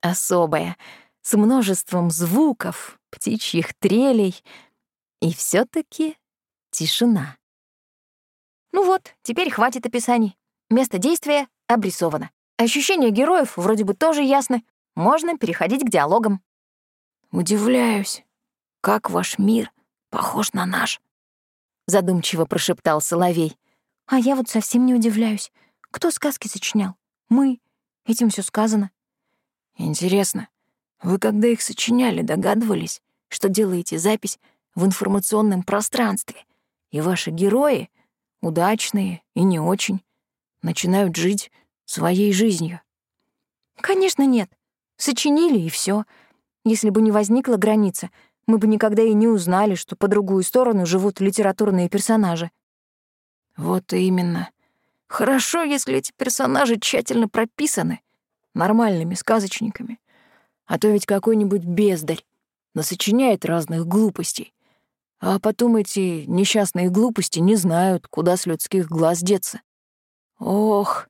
Особая, с множеством звуков, птичьих трелей. И все таки тишина. Ну вот, теперь хватит описаний. Место действия обрисовано. Ощущения героев вроде бы тоже ясны. Можно переходить к диалогам. «Удивляюсь, как ваш мир похож на наш», — задумчиво прошептал Соловей. «А я вот совсем не удивляюсь. Кто сказки сочинял? Мы. Этим все сказано». «Интересно, вы когда их сочиняли, догадывались, что делаете запись в информационном пространстве, и ваши герои, удачные и не очень, начинают жить своей жизнью? Конечно, нет. Сочинили, и все. Если бы не возникла граница, мы бы никогда и не узнали, что по другую сторону живут литературные персонажи. Вот именно. Хорошо, если эти персонажи тщательно прописаны нормальными сказочниками. А то ведь какой-нибудь бездарь насочиняет разных глупостей. А потом эти несчастные глупости не знают, куда с людских глаз деться. Ох,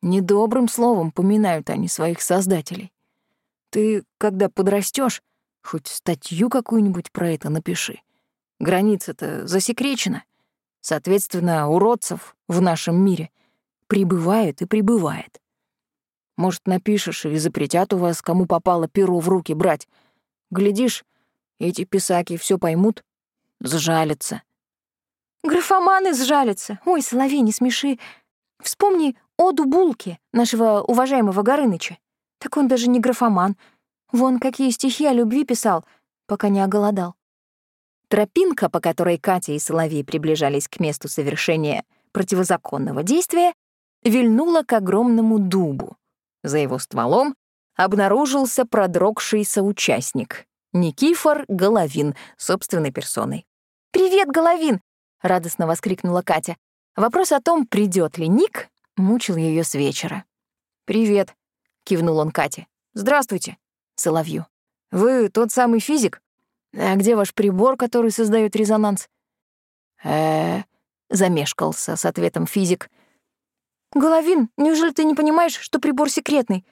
Недобрым словом поминают они своих создателей. Ты, когда подрастешь, хоть статью какую-нибудь про это напиши. Граница-то засекречена. Соответственно, уродцев в нашем мире прибывает и прибывает. Может, напишешь и запретят у вас, кому попало перо в руки брать. Глядишь, эти писаки все поймут, сжалятся. Графоманы сжалятся. Ой, Соловей, не смеши. Вспомни оду Булки, нашего уважаемого Горыныча. Так он даже не графоман. Вон какие стихи о любви писал, пока не оголодал. Тропинка, по которой Катя и Соловей приближались к месту совершения противозаконного действия, вильнула к огромному дубу. За его стволом обнаружился продрогший соучастник — Никифор Головин собственной персоной. «Привет, Головин!» — радостно воскликнула Катя. Вопрос о том, придет ли Ник, мучил ее с вечера. «Привет», — кивнул он Кате. «Здравствуйте», — Соловью. «Вы тот самый физик? А где ваш прибор, который создает резонанс?» э замешкался с ответом физик. «Головин, неужели ты не понимаешь, что прибор секретный?»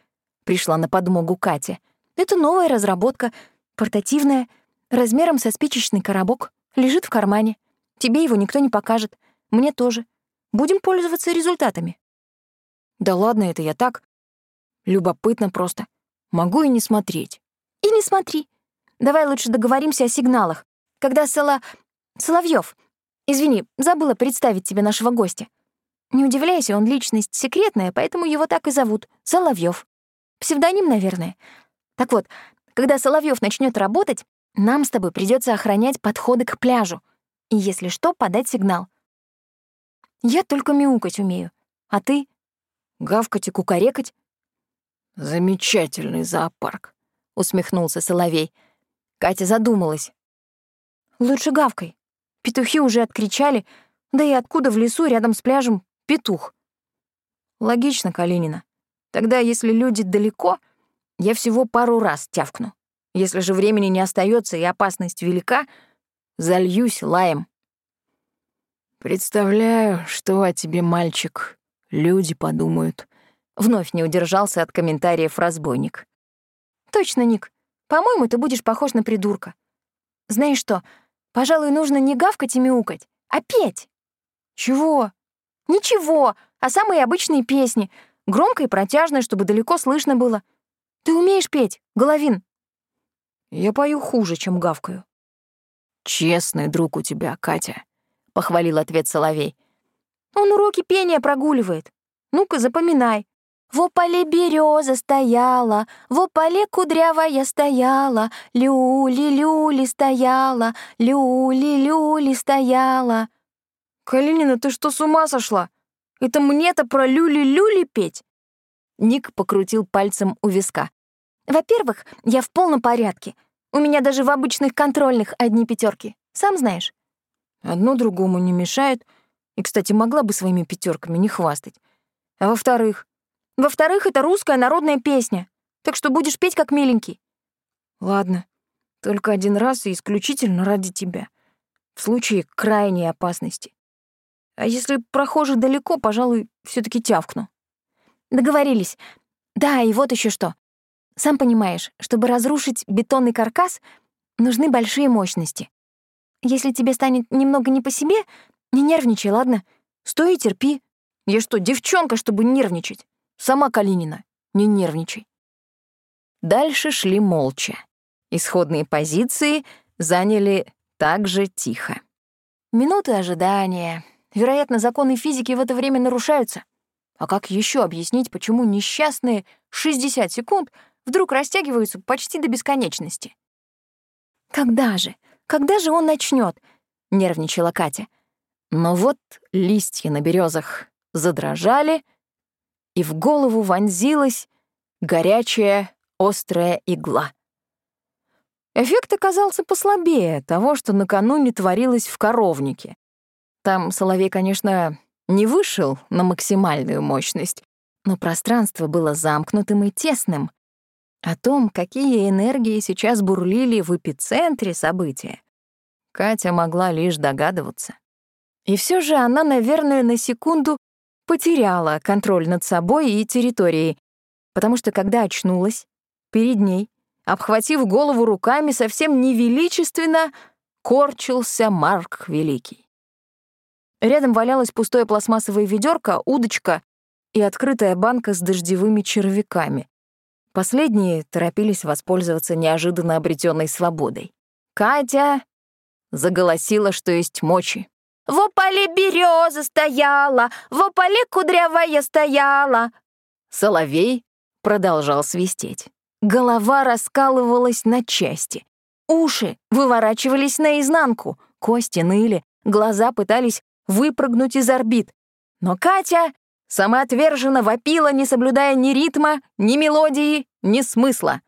Пришла на подмогу Катя. «Это новая разработка, портативная, размером со спичечный коробок, лежит в кармане. Тебе его никто не покажет, мне тоже. Будем пользоваться результатами». «Да ладно, это я так. Любопытно просто. Могу и не смотреть». «И не смотри. Давай лучше договоримся о сигналах. Когда Соло... Соловьёв... Извини, забыла представить тебе нашего гостя. Не удивляйся, он личность секретная, поэтому его так и зовут — Соловьёв. Псевдоним, наверное. Так вот, когда Соловьёв начнет работать, нам с тобой придется охранять подходы к пляжу. И если что, подать сигнал. Я только мяукать умею. А ты? Гавкать и кукарекать? Замечательный зоопарк, усмехнулся Соловей. Катя задумалась. Лучше гавкой. Петухи уже откричали, да и откуда в лесу рядом с пляжем петух? Логично, Калинина. Тогда, если люди далеко, я всего пару раз тявкну. Если же времени не остается и опасность велика, зальюсь лаем. Представляю, что о тебе, мальчик, люди подумают. Вновь не удержался от комментариев разбойник. Точно, Ник. По-моему, ты будешь похож на придурка. Знаешь что, пожалуй, нужно не гавкать и мяукать, а петь. Чего? Ничего, а самые обычные песни. Громко и протяжно, чтобы далеко слышно было. Ты умеешь петь, Головин? Я пою хуже, чем гавкаю. Честный друг у тебя, Катя похвалил ответ Соловей. Он уроки пения прогуливает. Ну-ка, запоминай. В поле береза стояла, в поле кудрявая стояла, люли-люли стояла, люли-люли стояла. Калинина, ты что, с ума сошла? Это мне-то про люли-люли петь? Ник покрутил пальцем у виска. Во-первых, я в полном порядке. У меня даже в обычных контрольных одни пятерки. Сам знаешь. Одно другому не мешает. И, кстати, могла бы своими пятерками не хвастать. А во-вторых? Во-вторых, это русская народная песня. Так что будешь петь как миленький. Ладно. Только один раз и исключительно ради тебя. В случае крайней опасности. А если прохожий далеко, пожалуй, все таки тявкну. Договорились. Да, и вот еще что. Сам понимаешь, чтобы разрушить бетонный каркас, нужны большие мощности. Если тебе станет немного не по себе, не нервничай, ладно? Стой и терпи. Я что, девчонка, чтобы нервничать? Сама Калинина, не нервничай. Дальше шли молча. Исходные позиции заняли так же тихо. Минуты ожидания. Вероятно, законы физики в это время нарушаются. А как еще объяснить, почему несчастные 60 секунд вдруг растягиваются почти до бесконечности? Когда же? Когда же он начнет? нервничала Катя. Но вот листья на березах задрожали, и в голову вонзилась горячая острая игла. Эффект оказался послабее того, что накануне творилось в коровнике. Там Соловей, конечно, не вышел на максимальную мощность, но пространство было замкнутым и тесным, о том, какие энергии сейчас бурлили в эпицентре события, Катя могла лишь догадываться. И все же она, наверное, на секунду потеряла контроль над собой и территорией, потому что когда очнулась, перед ней, обхватив голову руками, совсем невеличественно корчился Марк Великий. Рядом валялось пустое пластмассовое ведерко, удочка и открытая банка с дождевыми червяками. Последние торопились воспользоваться неожиданно обретенной свободой. Катя заголосила, что есть мочи. «В ополе береза стояла, в ополе кудрявая стояла!» Соловей продолжал свистеть. Голова раскалывалась на части. Уши выворачивались наизнанку, кости ныли, глаза пытались выпрыгнуть из орбит. Но Катя самоотверженно вопила, не соблюдая ни ритма, ни мелодии, ни смысла.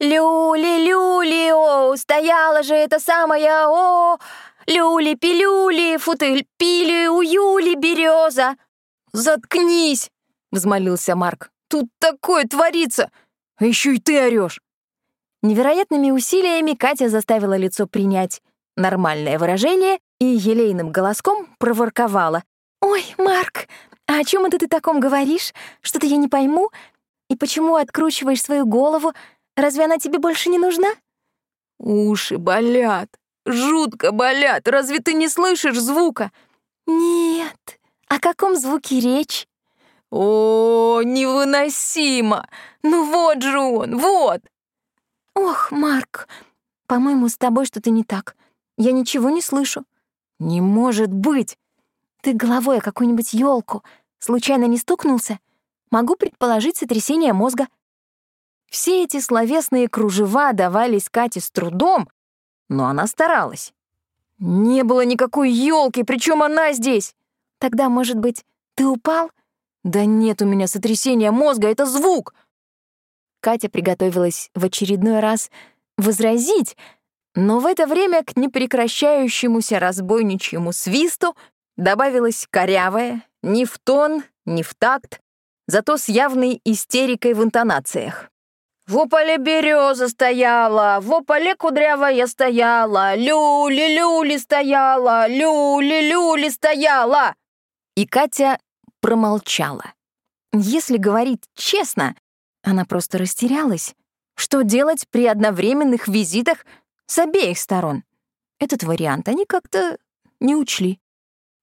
«Люли-люли-о, стояла же это самая о, люли-пилюли, футыль-пили, у Юли береза». «Заткнись!» — взмолился Марк. «Тут такое творится! А еще и ты орешь!» Невероятными усилиями Катя заставила лицо принять нормальное выражение и елейным голоском проворковала. «Ой, Марк, а о чем это ты таком говоришь? Что-то я не пойму. И почему откручиваешь свою голову? Разве она тебе больше не нужна?» «Уши болят, жутко болят. Разве ты не слышишь звука?» «Нет. О каком звуке речь?» «О, невыносимо! Ну вот же он, вот!» «Ох, Марк, по-моему, с тобой что-то не так. Я ничего не слышу». «Не может быть!» «Ты головой о какую-нибудь елку случайно не стукнулся? Могу предположить сотрясение мозга». Все эти словесные кружева давались Кате с трудом, но она старалась. Не было никакой елки, причем она здесь. Тогда, может быть, ты упал? Да нет у меня сотрясения мозга, это звук. Катя приготовилась в очередной раз возразить, но в это время к непрекращающемуся разбойничьему свисту добавилась корявая, ни в тон, ни в такт, зато с явной истерикой в интонациях. В ополе береза стояла, в ополе кудрявая стояла, люли-люли стояла, люли-люли стояла. И Катя промолчала. Если говорить честно, она просто растерялась. Что делать при одновременных визитах с обеих сторон? Этот вариант они как-то не учли.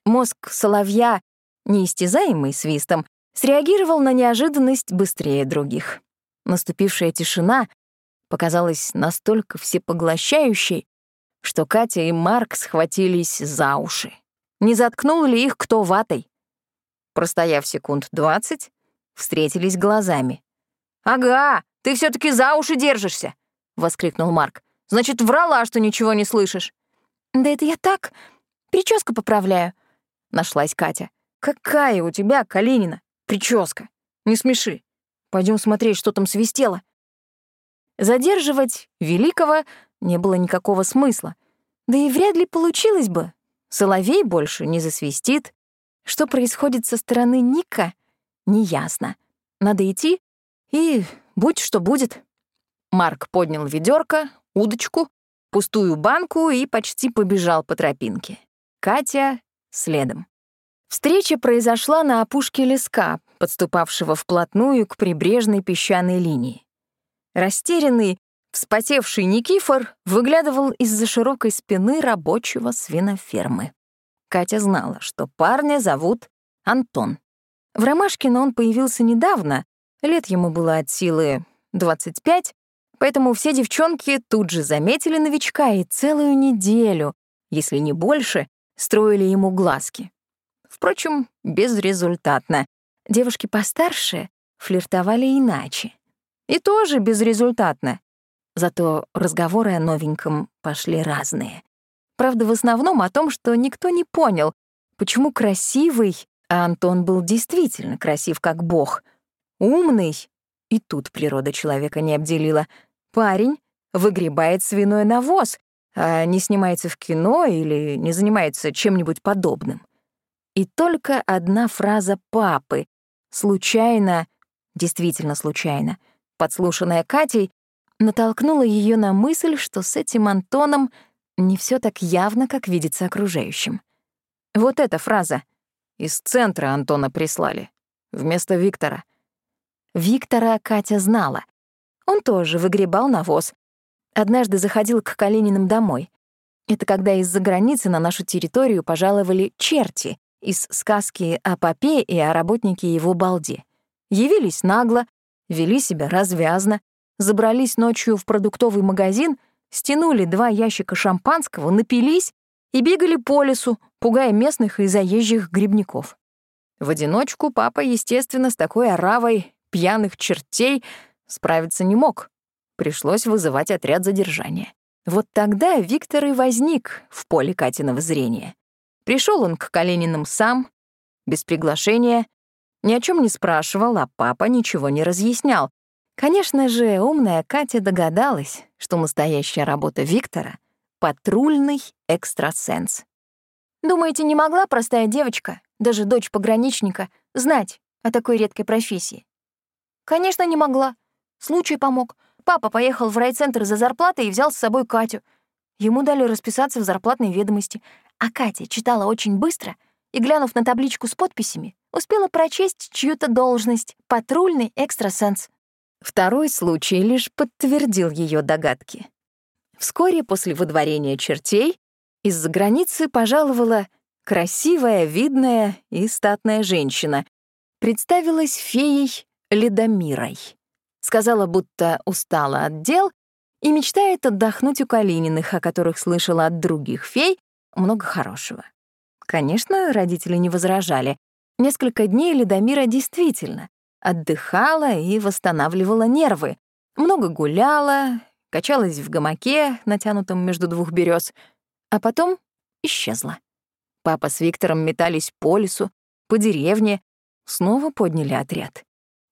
Мозг соловья, неистязаемый свистом, среагировал на неожиданность быстрее других. Наступившая тишина показалась настолько всепоглощающей, что Катя и Марк схватились за уши. Не заткнул ли их кто ватой? Простояв секунд двадцать, встретились глазами. «Ага, ты все таки за уши держишься!» — воскликнул Марк. «Значит, врала, что ничего не слышишь». «Да это я так, прическу поправляю», — нашлась Катя. «Какая у тебя, Калинина, прическа? Не смеши. Пойдем смотреть, что там свистело». Задерживать Великого не было никакого смысла. Да и вряд ли получилось бы. Соловей больше не засвистит. Что происходит со стороны Ника, неясно. Надо идти и будь что будет. Марк поднял ведерко, удочку, пустую банку и почти побежал по тропинке. Катя следом. Встреча произошла на опушке леска, подступавшего вплотную к прибрежной песчаной линии. Растерянный, вспотевший Никифор выглядывал из-за широкой спины рабочего свинофермы. Катя знала, что парня зовут Антон. В Ромашкино он появился недавно, лет ему было от силы 25, поэтому все девчонки тут же заметили новичка и целую неделю, если не больше, строили ему глазки. Впрочем, безрезультатно. Девушки постарше флиртовали иначе. И тоже безрезультатно. Зато разговоры о новеньком пошли разные. Правда, в основном о том, что никто не понял, почему красивый, а Антон был действительно красив как бог, умный, и тут природа человека не обделила, парень выгребает свиной навоз, а не снимается в кино или не занимается чем-нибудь подобным. И только одна фраза папы, случайно, действительно случайно, подслушанная Катей, натолкнула ее на мысль, что с этим Антоном не все так явно, как видится окружающим. Вот эта фраза. Из центра Антона прислали. Вместо Виктора. Виктора Катя знала. Он тоже выгребал навоз. Однажды заходил к Калининым домой. Это когда из-за границы на нашу территорию пожаловали черти, из сказки о попе и о работнике его балде. Явились нагло, вели себя развязно, забрались ночью в продуктовый магазин, стянули два ящика шампанского, напились и бегали по лесу, пугая местных и заезжих грибников. В одиночку папа, естественно, с такой оравой пьяных чертей справиться не мог. Пришлось вызывать отряд задержания. Вот тогда Виктор и возник в поле Катиного зрения. Пришел он к Калининым сам, без приглашения, ни о чем не спрашивал, а папа ничего не разъяснял. Конечно же, умная Катя догадалась, что настоящая работа Виктора — патрульный экстрасенс. Думаете, не могла простая девочка, даже дочь пограничника, знать о такой редкой профессии? Конечно, не могла. Случай помог. Папа поехал в райцентр за зарплатой и взял с собой Катю. Ему дали расписаться в зарплатной ведомости, а Катя читала очень быстро и, глянув на табличку с подписями, успела прочесть чью-то должность — патрульный экстрасенс. Второй случай лишь подтвердил ее догадки. Вскоре после выдворения чертей из-за границы пожаловала красивая, видная и статная женщина. Представилась феей Ледомирой. Сказала, будто устала от дел и мечтает отдохнуть у Калининых, о которых слышала от других фей много хорошего. Конечно, родители не возражали. Несколько дней Ледомира действительно отдыхала и восстанавливала нервы. Много гуляла, качалась в гамаке, натянутом между двух берез, а потом исчезла. Папа с Виктором метались по лесу, по деревне, снова подняли отряд.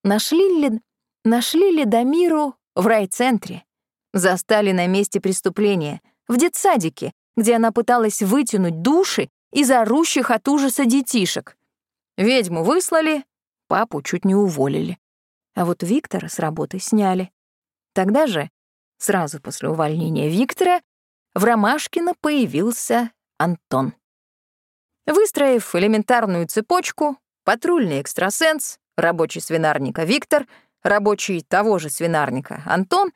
Нашли ли, нашли ли Дамиру в райцентре. Застали на месте преступления, в детсадике, где она пыталась вытянуть души из орущих от ужаса детишек. Ведьму выслали, папу чуть не уволили. А вот Виктора с работы сняли. Тогда же, сразу после увольнения Виктора, в Ромашкино появился Антон. Выстроив элементарную цепочку, патрульный экстрасенс, рабочий свинарника Виктор, рабочий того же свинарника Антон,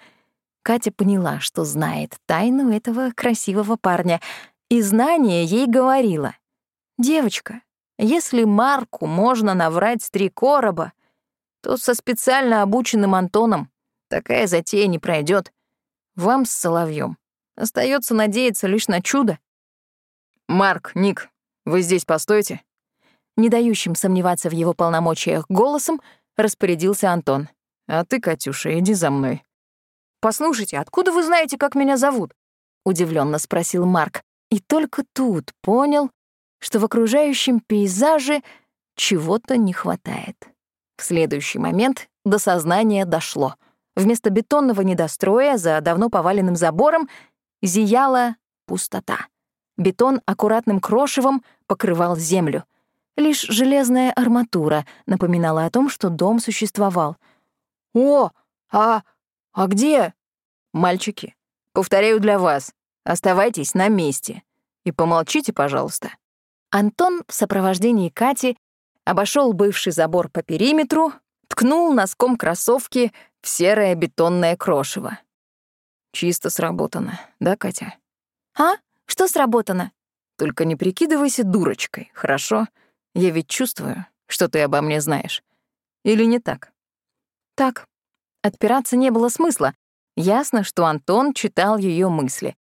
Катя поняла, что знает тайну этого красивого парня, и знание ей говорило. «Девочка, если Марку можно наврать с три короба, то со специально обученным Антоном такая затея не пройдет. Вам с Соловьем остается надеяться лишь на чудо. «Марк, Ник, вы здесь постойте?» Не дающим сомневаться в его полномочиях голосом распорядился Антон. «А ты, Катюша, иди за мной». «Послушайте, откуда вы знаете, как меня зовут?» — удивленно спросил Марк. И только тут понял, что в окружающем пейзаже чего-то не хватает. В следующий момент до сознания дошло. Вместо бетонного недостроя за давно поваленным забором зияла пустота. Бетон аккуратным крошевом покрывал землю. Лишь железная арматура напоминала о том, что дом существовал. «О, а... а где?» «Мальчики, повторяю для вас, оставайтесь на месте. И помолчите, пожалуйста». Антон в сопровождении Кати обошел бывший забор по периметру, ткнул носком кроссовки в серое бетонное крошево. Чисто сработано, да, Катя? А? Что сработано? Только не прикидывайся дурочкой, хорошо? Я ведь чувствую, что ты обо мне знаешь. Или не так? Так. Отпираться не было смысла. Ясно, что Антон читал ее мысли.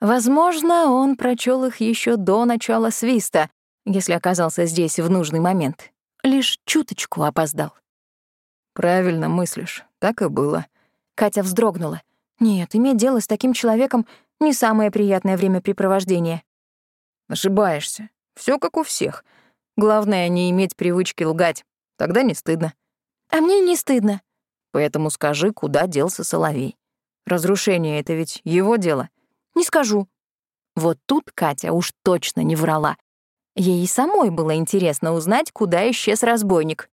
Возможно, он прочел их еще до начала свиста, если оказался здесь в нужный момент. Лишь чуточку опоздал. «Правильно мыслишь, так и было». Катя вздрогнула. «Нет, иметь дело с таким человеком — не самое приятное времяпрепровождение». «Ошибаешься. Все как у всех. Главное — не иметь привычки лгать. Тогда не стыдно». «А мне не стыдно». «Поэтому скажи, куда делся Соловей. Разрушение — это ведь его дело». «Не скажу». Вот тут Катя уж точно не врала. Ей и самой было интересно узнать, куда исчез разбойник.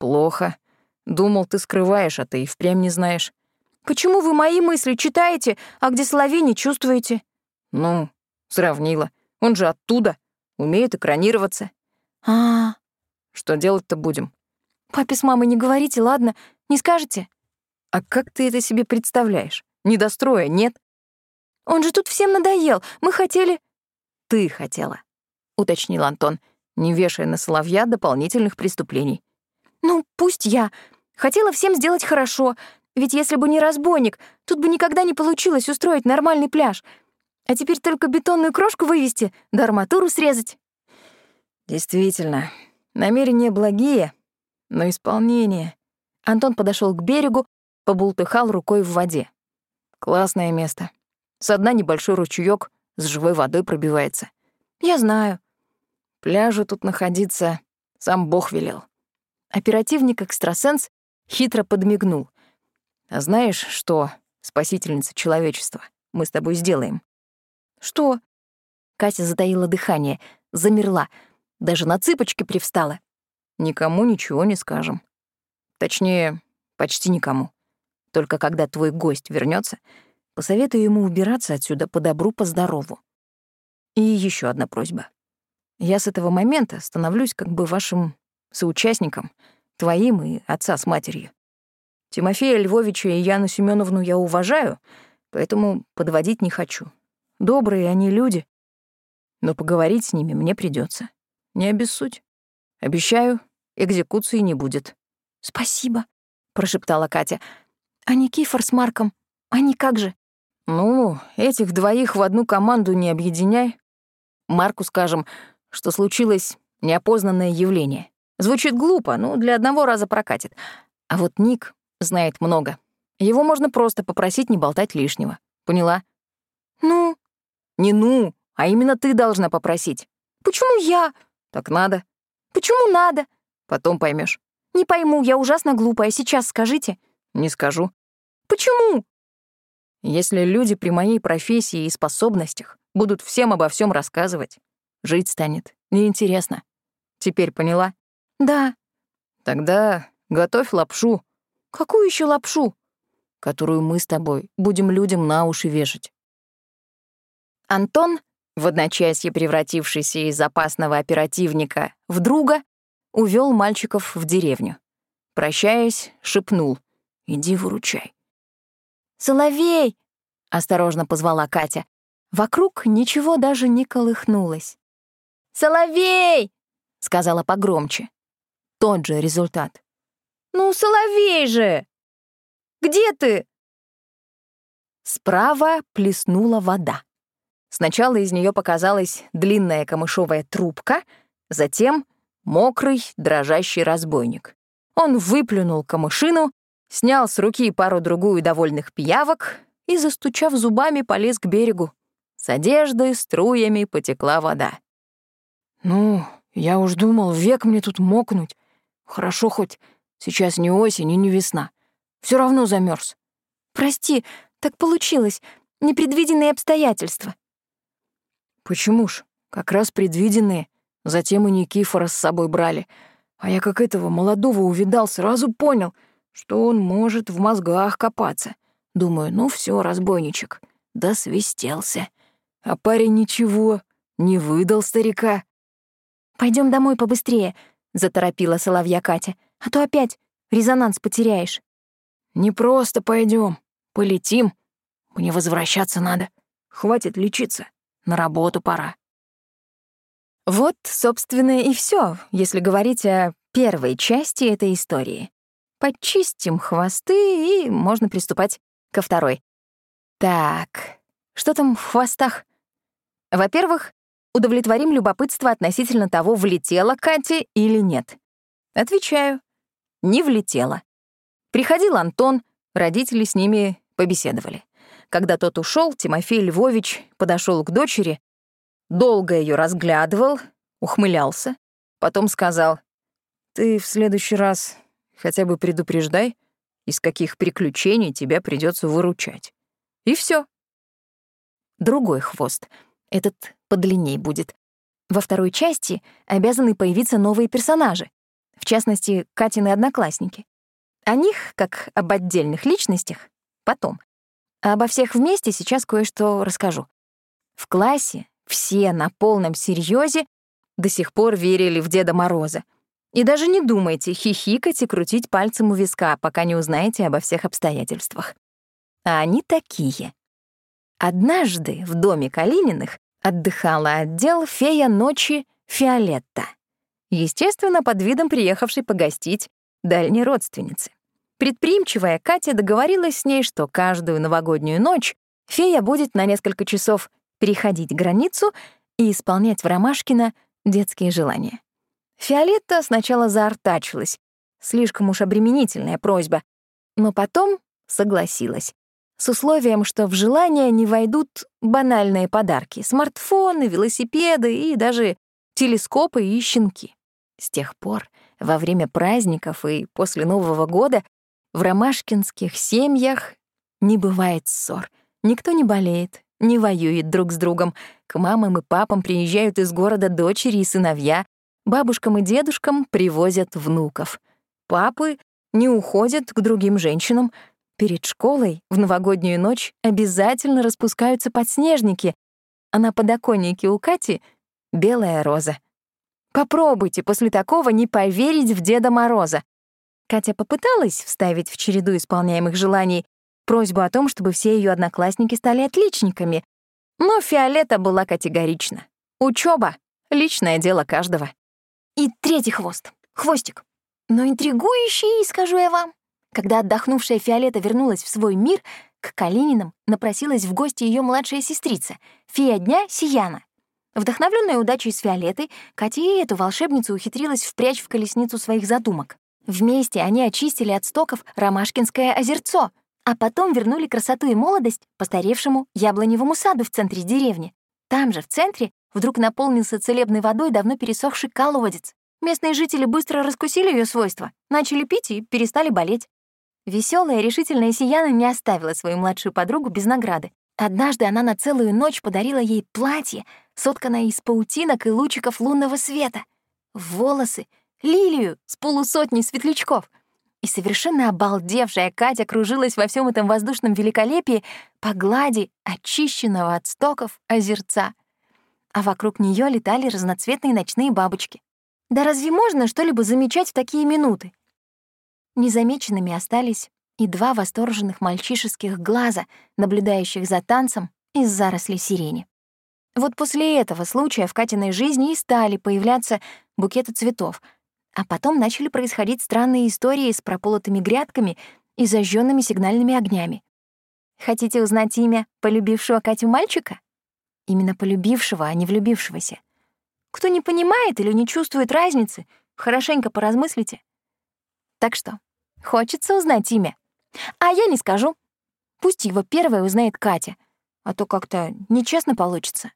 «Плохо. Думал, ты скрываешь, а ты и впрямь не знаешь». «Почему вы мои мысли читаете, а где Соловей не чувствуете?» «Ну, сравнила. Он же оттуда. Умеет экранироваться». А, -а, а Что делать-то будем?» «Папе с мамой не говорите, ладно? Не скажете?» «А как ты это себе представляешь? Недостроя нет?» «Он же тут всем надоел. Мы хотели...» «Ты хотела», — уточнил Антон, не вешая на Соловья дополнительных преступлений. «Ну, пусть я. Хотела всем сделать хорошо. Ведь если бы не разбойник, тут бы никогда не получилось устроить нормальный пляж. А теперь только бетонную крошку вывести, да арматуру срезать». «Действительно, намерения благие, но исполнение...» Антон подошел к берегу, побултыхал рукой в воде. «Классное место. С дна небольшой ручеёк с живой водой пробивается. Я знаю. Пляжу тут находиться сам Бог велел. Оперативник-экстрасенс хитро подмигнул. А знаешь, что, спасительница человечества, мы с тобой сделаем? Что? Катя затаила дыхание, замерла, даже на цыпочки привстала. Никому ничего не скажем. Точнее, почти никому. Только когда твой гость вернется, посоветую ему убираться отсюда по добру, по здорову. И еще одна просьба. Я с этого момента становлюсь как бы вашим соучастником, твоим и отца с матерью. Тимофея Львовича и Яну Семеновну я уважаю, поэтому подводить не хочу. Добрые они люди, но поговорить с ними мне придется. Не обессудь. Обещаю, экзекуции не будет. «Спасибо», — прошептала Катя. «А Никифор с Марком, они как же?» «Ну, этих двоих в одну команду не объединяй. Марку скажем, что случилось неопознанное явление. Звучит глупо, но для одного раза прокатит. А вот Ник знает много. Его можно просто попросить не болтать лишнего. Поняла? «Ну?» «Не ну, а именно ты должна попросить». «Почему я?» «Так надо». «Почему надо?» «Потом поймешь. «Не пойму, я ужасно глупая. Сейчас скажите». «Не скажу». «Почему?» «Если люди при моей профессии и способностях будут всем обо всем рассказывать, жить станет неинтересно. Теперь поняла?» «Да». «Тогда готовь лапшу». «Какую еще лапшу?» «Которую мы с тобой будем людям на уши вешать». Антон, в одночасье превратившийся из опасного оперативника в друга, увел мальчиков в деревню. Прощаясь, шепнул «Иди выручай». «Соловей!» — осторожно позвала Катя. Вокруг ничего даже не колыхнулось. «Соловей!» — сказала погромче. Тот же результат. «Ну, соловей же! Где ты?» Справа плеснула вода. Сначала из нее показалась длинная камышовая трубка, затем мокрый, дрожащий разбойник. Он выплюнул камышину, снял с руки пару-другую довольных пиявок и, застучав зубами, полез к берегу. С одежды струями потекла вода. «Ну, я уж думал, век мне тут мокнуть. Хорошо хоть сейчас не осень и не весна. Все равно замерз. «Прости, так получилось. Непредвиденные обстоятельства». «Почему ж? Как раз предвиденные. Затем и Никифора с собой брали. А я как этого молодого увидал, сразу понял, что он может в мозгах копаться. Думаю, ну все, разбойничек, да свистелся. А парень ничего, не выдал старика. Пойдем домой побыстрее», — заторопила соловья Катя. «А то опять резонанс потеряешь». «Не просто пойдем, полетим. Мне возвращаться надо. Хватит лечиться, на работу пора». Вот, собственно, и все, если говорить о первой части этой истории. Подчистим хвосты, и можно приступать ко второй. Так, что там в хвостах? Во-первых, удовлетворим любопытство относительно того, влетела Катя или нет. Отвечаю, не влетела. Приходил Антон, родители с ними побеседовали. Когда тот ушел, Тимофей Львович подошел к дочери долго ее разглядывал, ухмылялся, потом сказал, «Ты в следующий раз хотя бы предупреждай, из каких приключений тебя придется выручать». И все. Другой хвост. Этот подлинней будет. Во второй части обязаны появиться новые персонажи, в частности, Катины одноклассники. О них, как об отдельных личностях, потом. А обо всех вместе сейчас кое-что расскажу. В классе все на полном серьезе до сих пор верили в Деда Мороза. И даже не думайте хихикать и крутить пальцем у виска, пока не узнаете обо всех обстоятельствах. А они такие. Однажды в доме Калининых отдыхала отдел фея ночи Фиолетта. Естественно, под видом приехавшей погостить дальней родственницы. Предприимчивая Катя договорилась с ней, что каждую новогоднюю ночь фея будет на несколько часов переходить границу и исполнять в Ромашкино детские желания. Фиолетта сначала заортачилась, слишком уж обременительная просьба, но потом согласилась, с условием, что в желания не войдут банальные подарки — смартфоны, велосипеды и даже телескопы и щенки. С тех пор, во время праздников и после Нового года, В ромашкинских семьях не бывает ссор. Никто не болеет, не воюет друг с другом. К мамам и папам приезжают из города дочери и сыновья. Бабушкам и дедушкам привозят внуков. Папы не уходят к другим женщинам. Перед школой в новогоднюю ночь обязательно распускаются подснежники, а на подоконнике у Кати — белая роза. Попробуйте после такого не поверить в Деда Мороза. Катя попыталась вставить в череду исполняемых желаний просьбу о том, чтобы все ее одноклассники стали отличниками, но Фиолета была категорична. Учеба — личное дело каждого. И третий хвост — хвостик. Но интригующий, скажу я вам. Когда отдохнувшая Фиолета вернулась в свой мир, к Калининам напросилась в гости ее младшая сестрица, фея дня Сияна. Вдохновленная удачей с Фиолетой, Катя и эту волшебницу ухитрилась впрячь в колесницу своих задумок. Вместе они очистили от стоков Ромашкинское озерцо, а потом вернули красоту и молодость постаревшему яблоневому саду в центре деревни. Там же, в центре, вдруг наполнился целебной водой давно пересохший колодец. Местные жители быстро раскусили ее свойства, начали пить и перестали болеть. Веселая, решительная Сияна не оставила свою младшую подругу без награды. Однажды она на целую ночь подарила ей платье, сотканное из паутинок и лучиков лунного света, волосы, лилию с полусотней светлячков. И совершенно обалдевшая Катя кружилась во всем этом воздушном великолепии по глади очищенного от стоков озерца. А вокруг нее летали разноцветные ночные бабочки. Да разве можно что-либо замечать в такие минуты? Незамеченными остались и два восторженных мальчишеских глаза, наблюдающих за танцем из зарослей сирени. Вот после этого случая в Катиной жизни и стали появляться букеты цветов, а потом начали происходить странные истории с прополотыми грядками и зажженными сигнальными огнями. Хотите узнать имя полюбившего Катю мальчика? Именно полюбившего, а не влюбившегося. Кто не понимает или не чувствует разницы, хорошенько поразмыслите. Так что, хочется узнать имя? А я не скажу. Пусть его первой узнает Катя, а то как-то нечестно получится.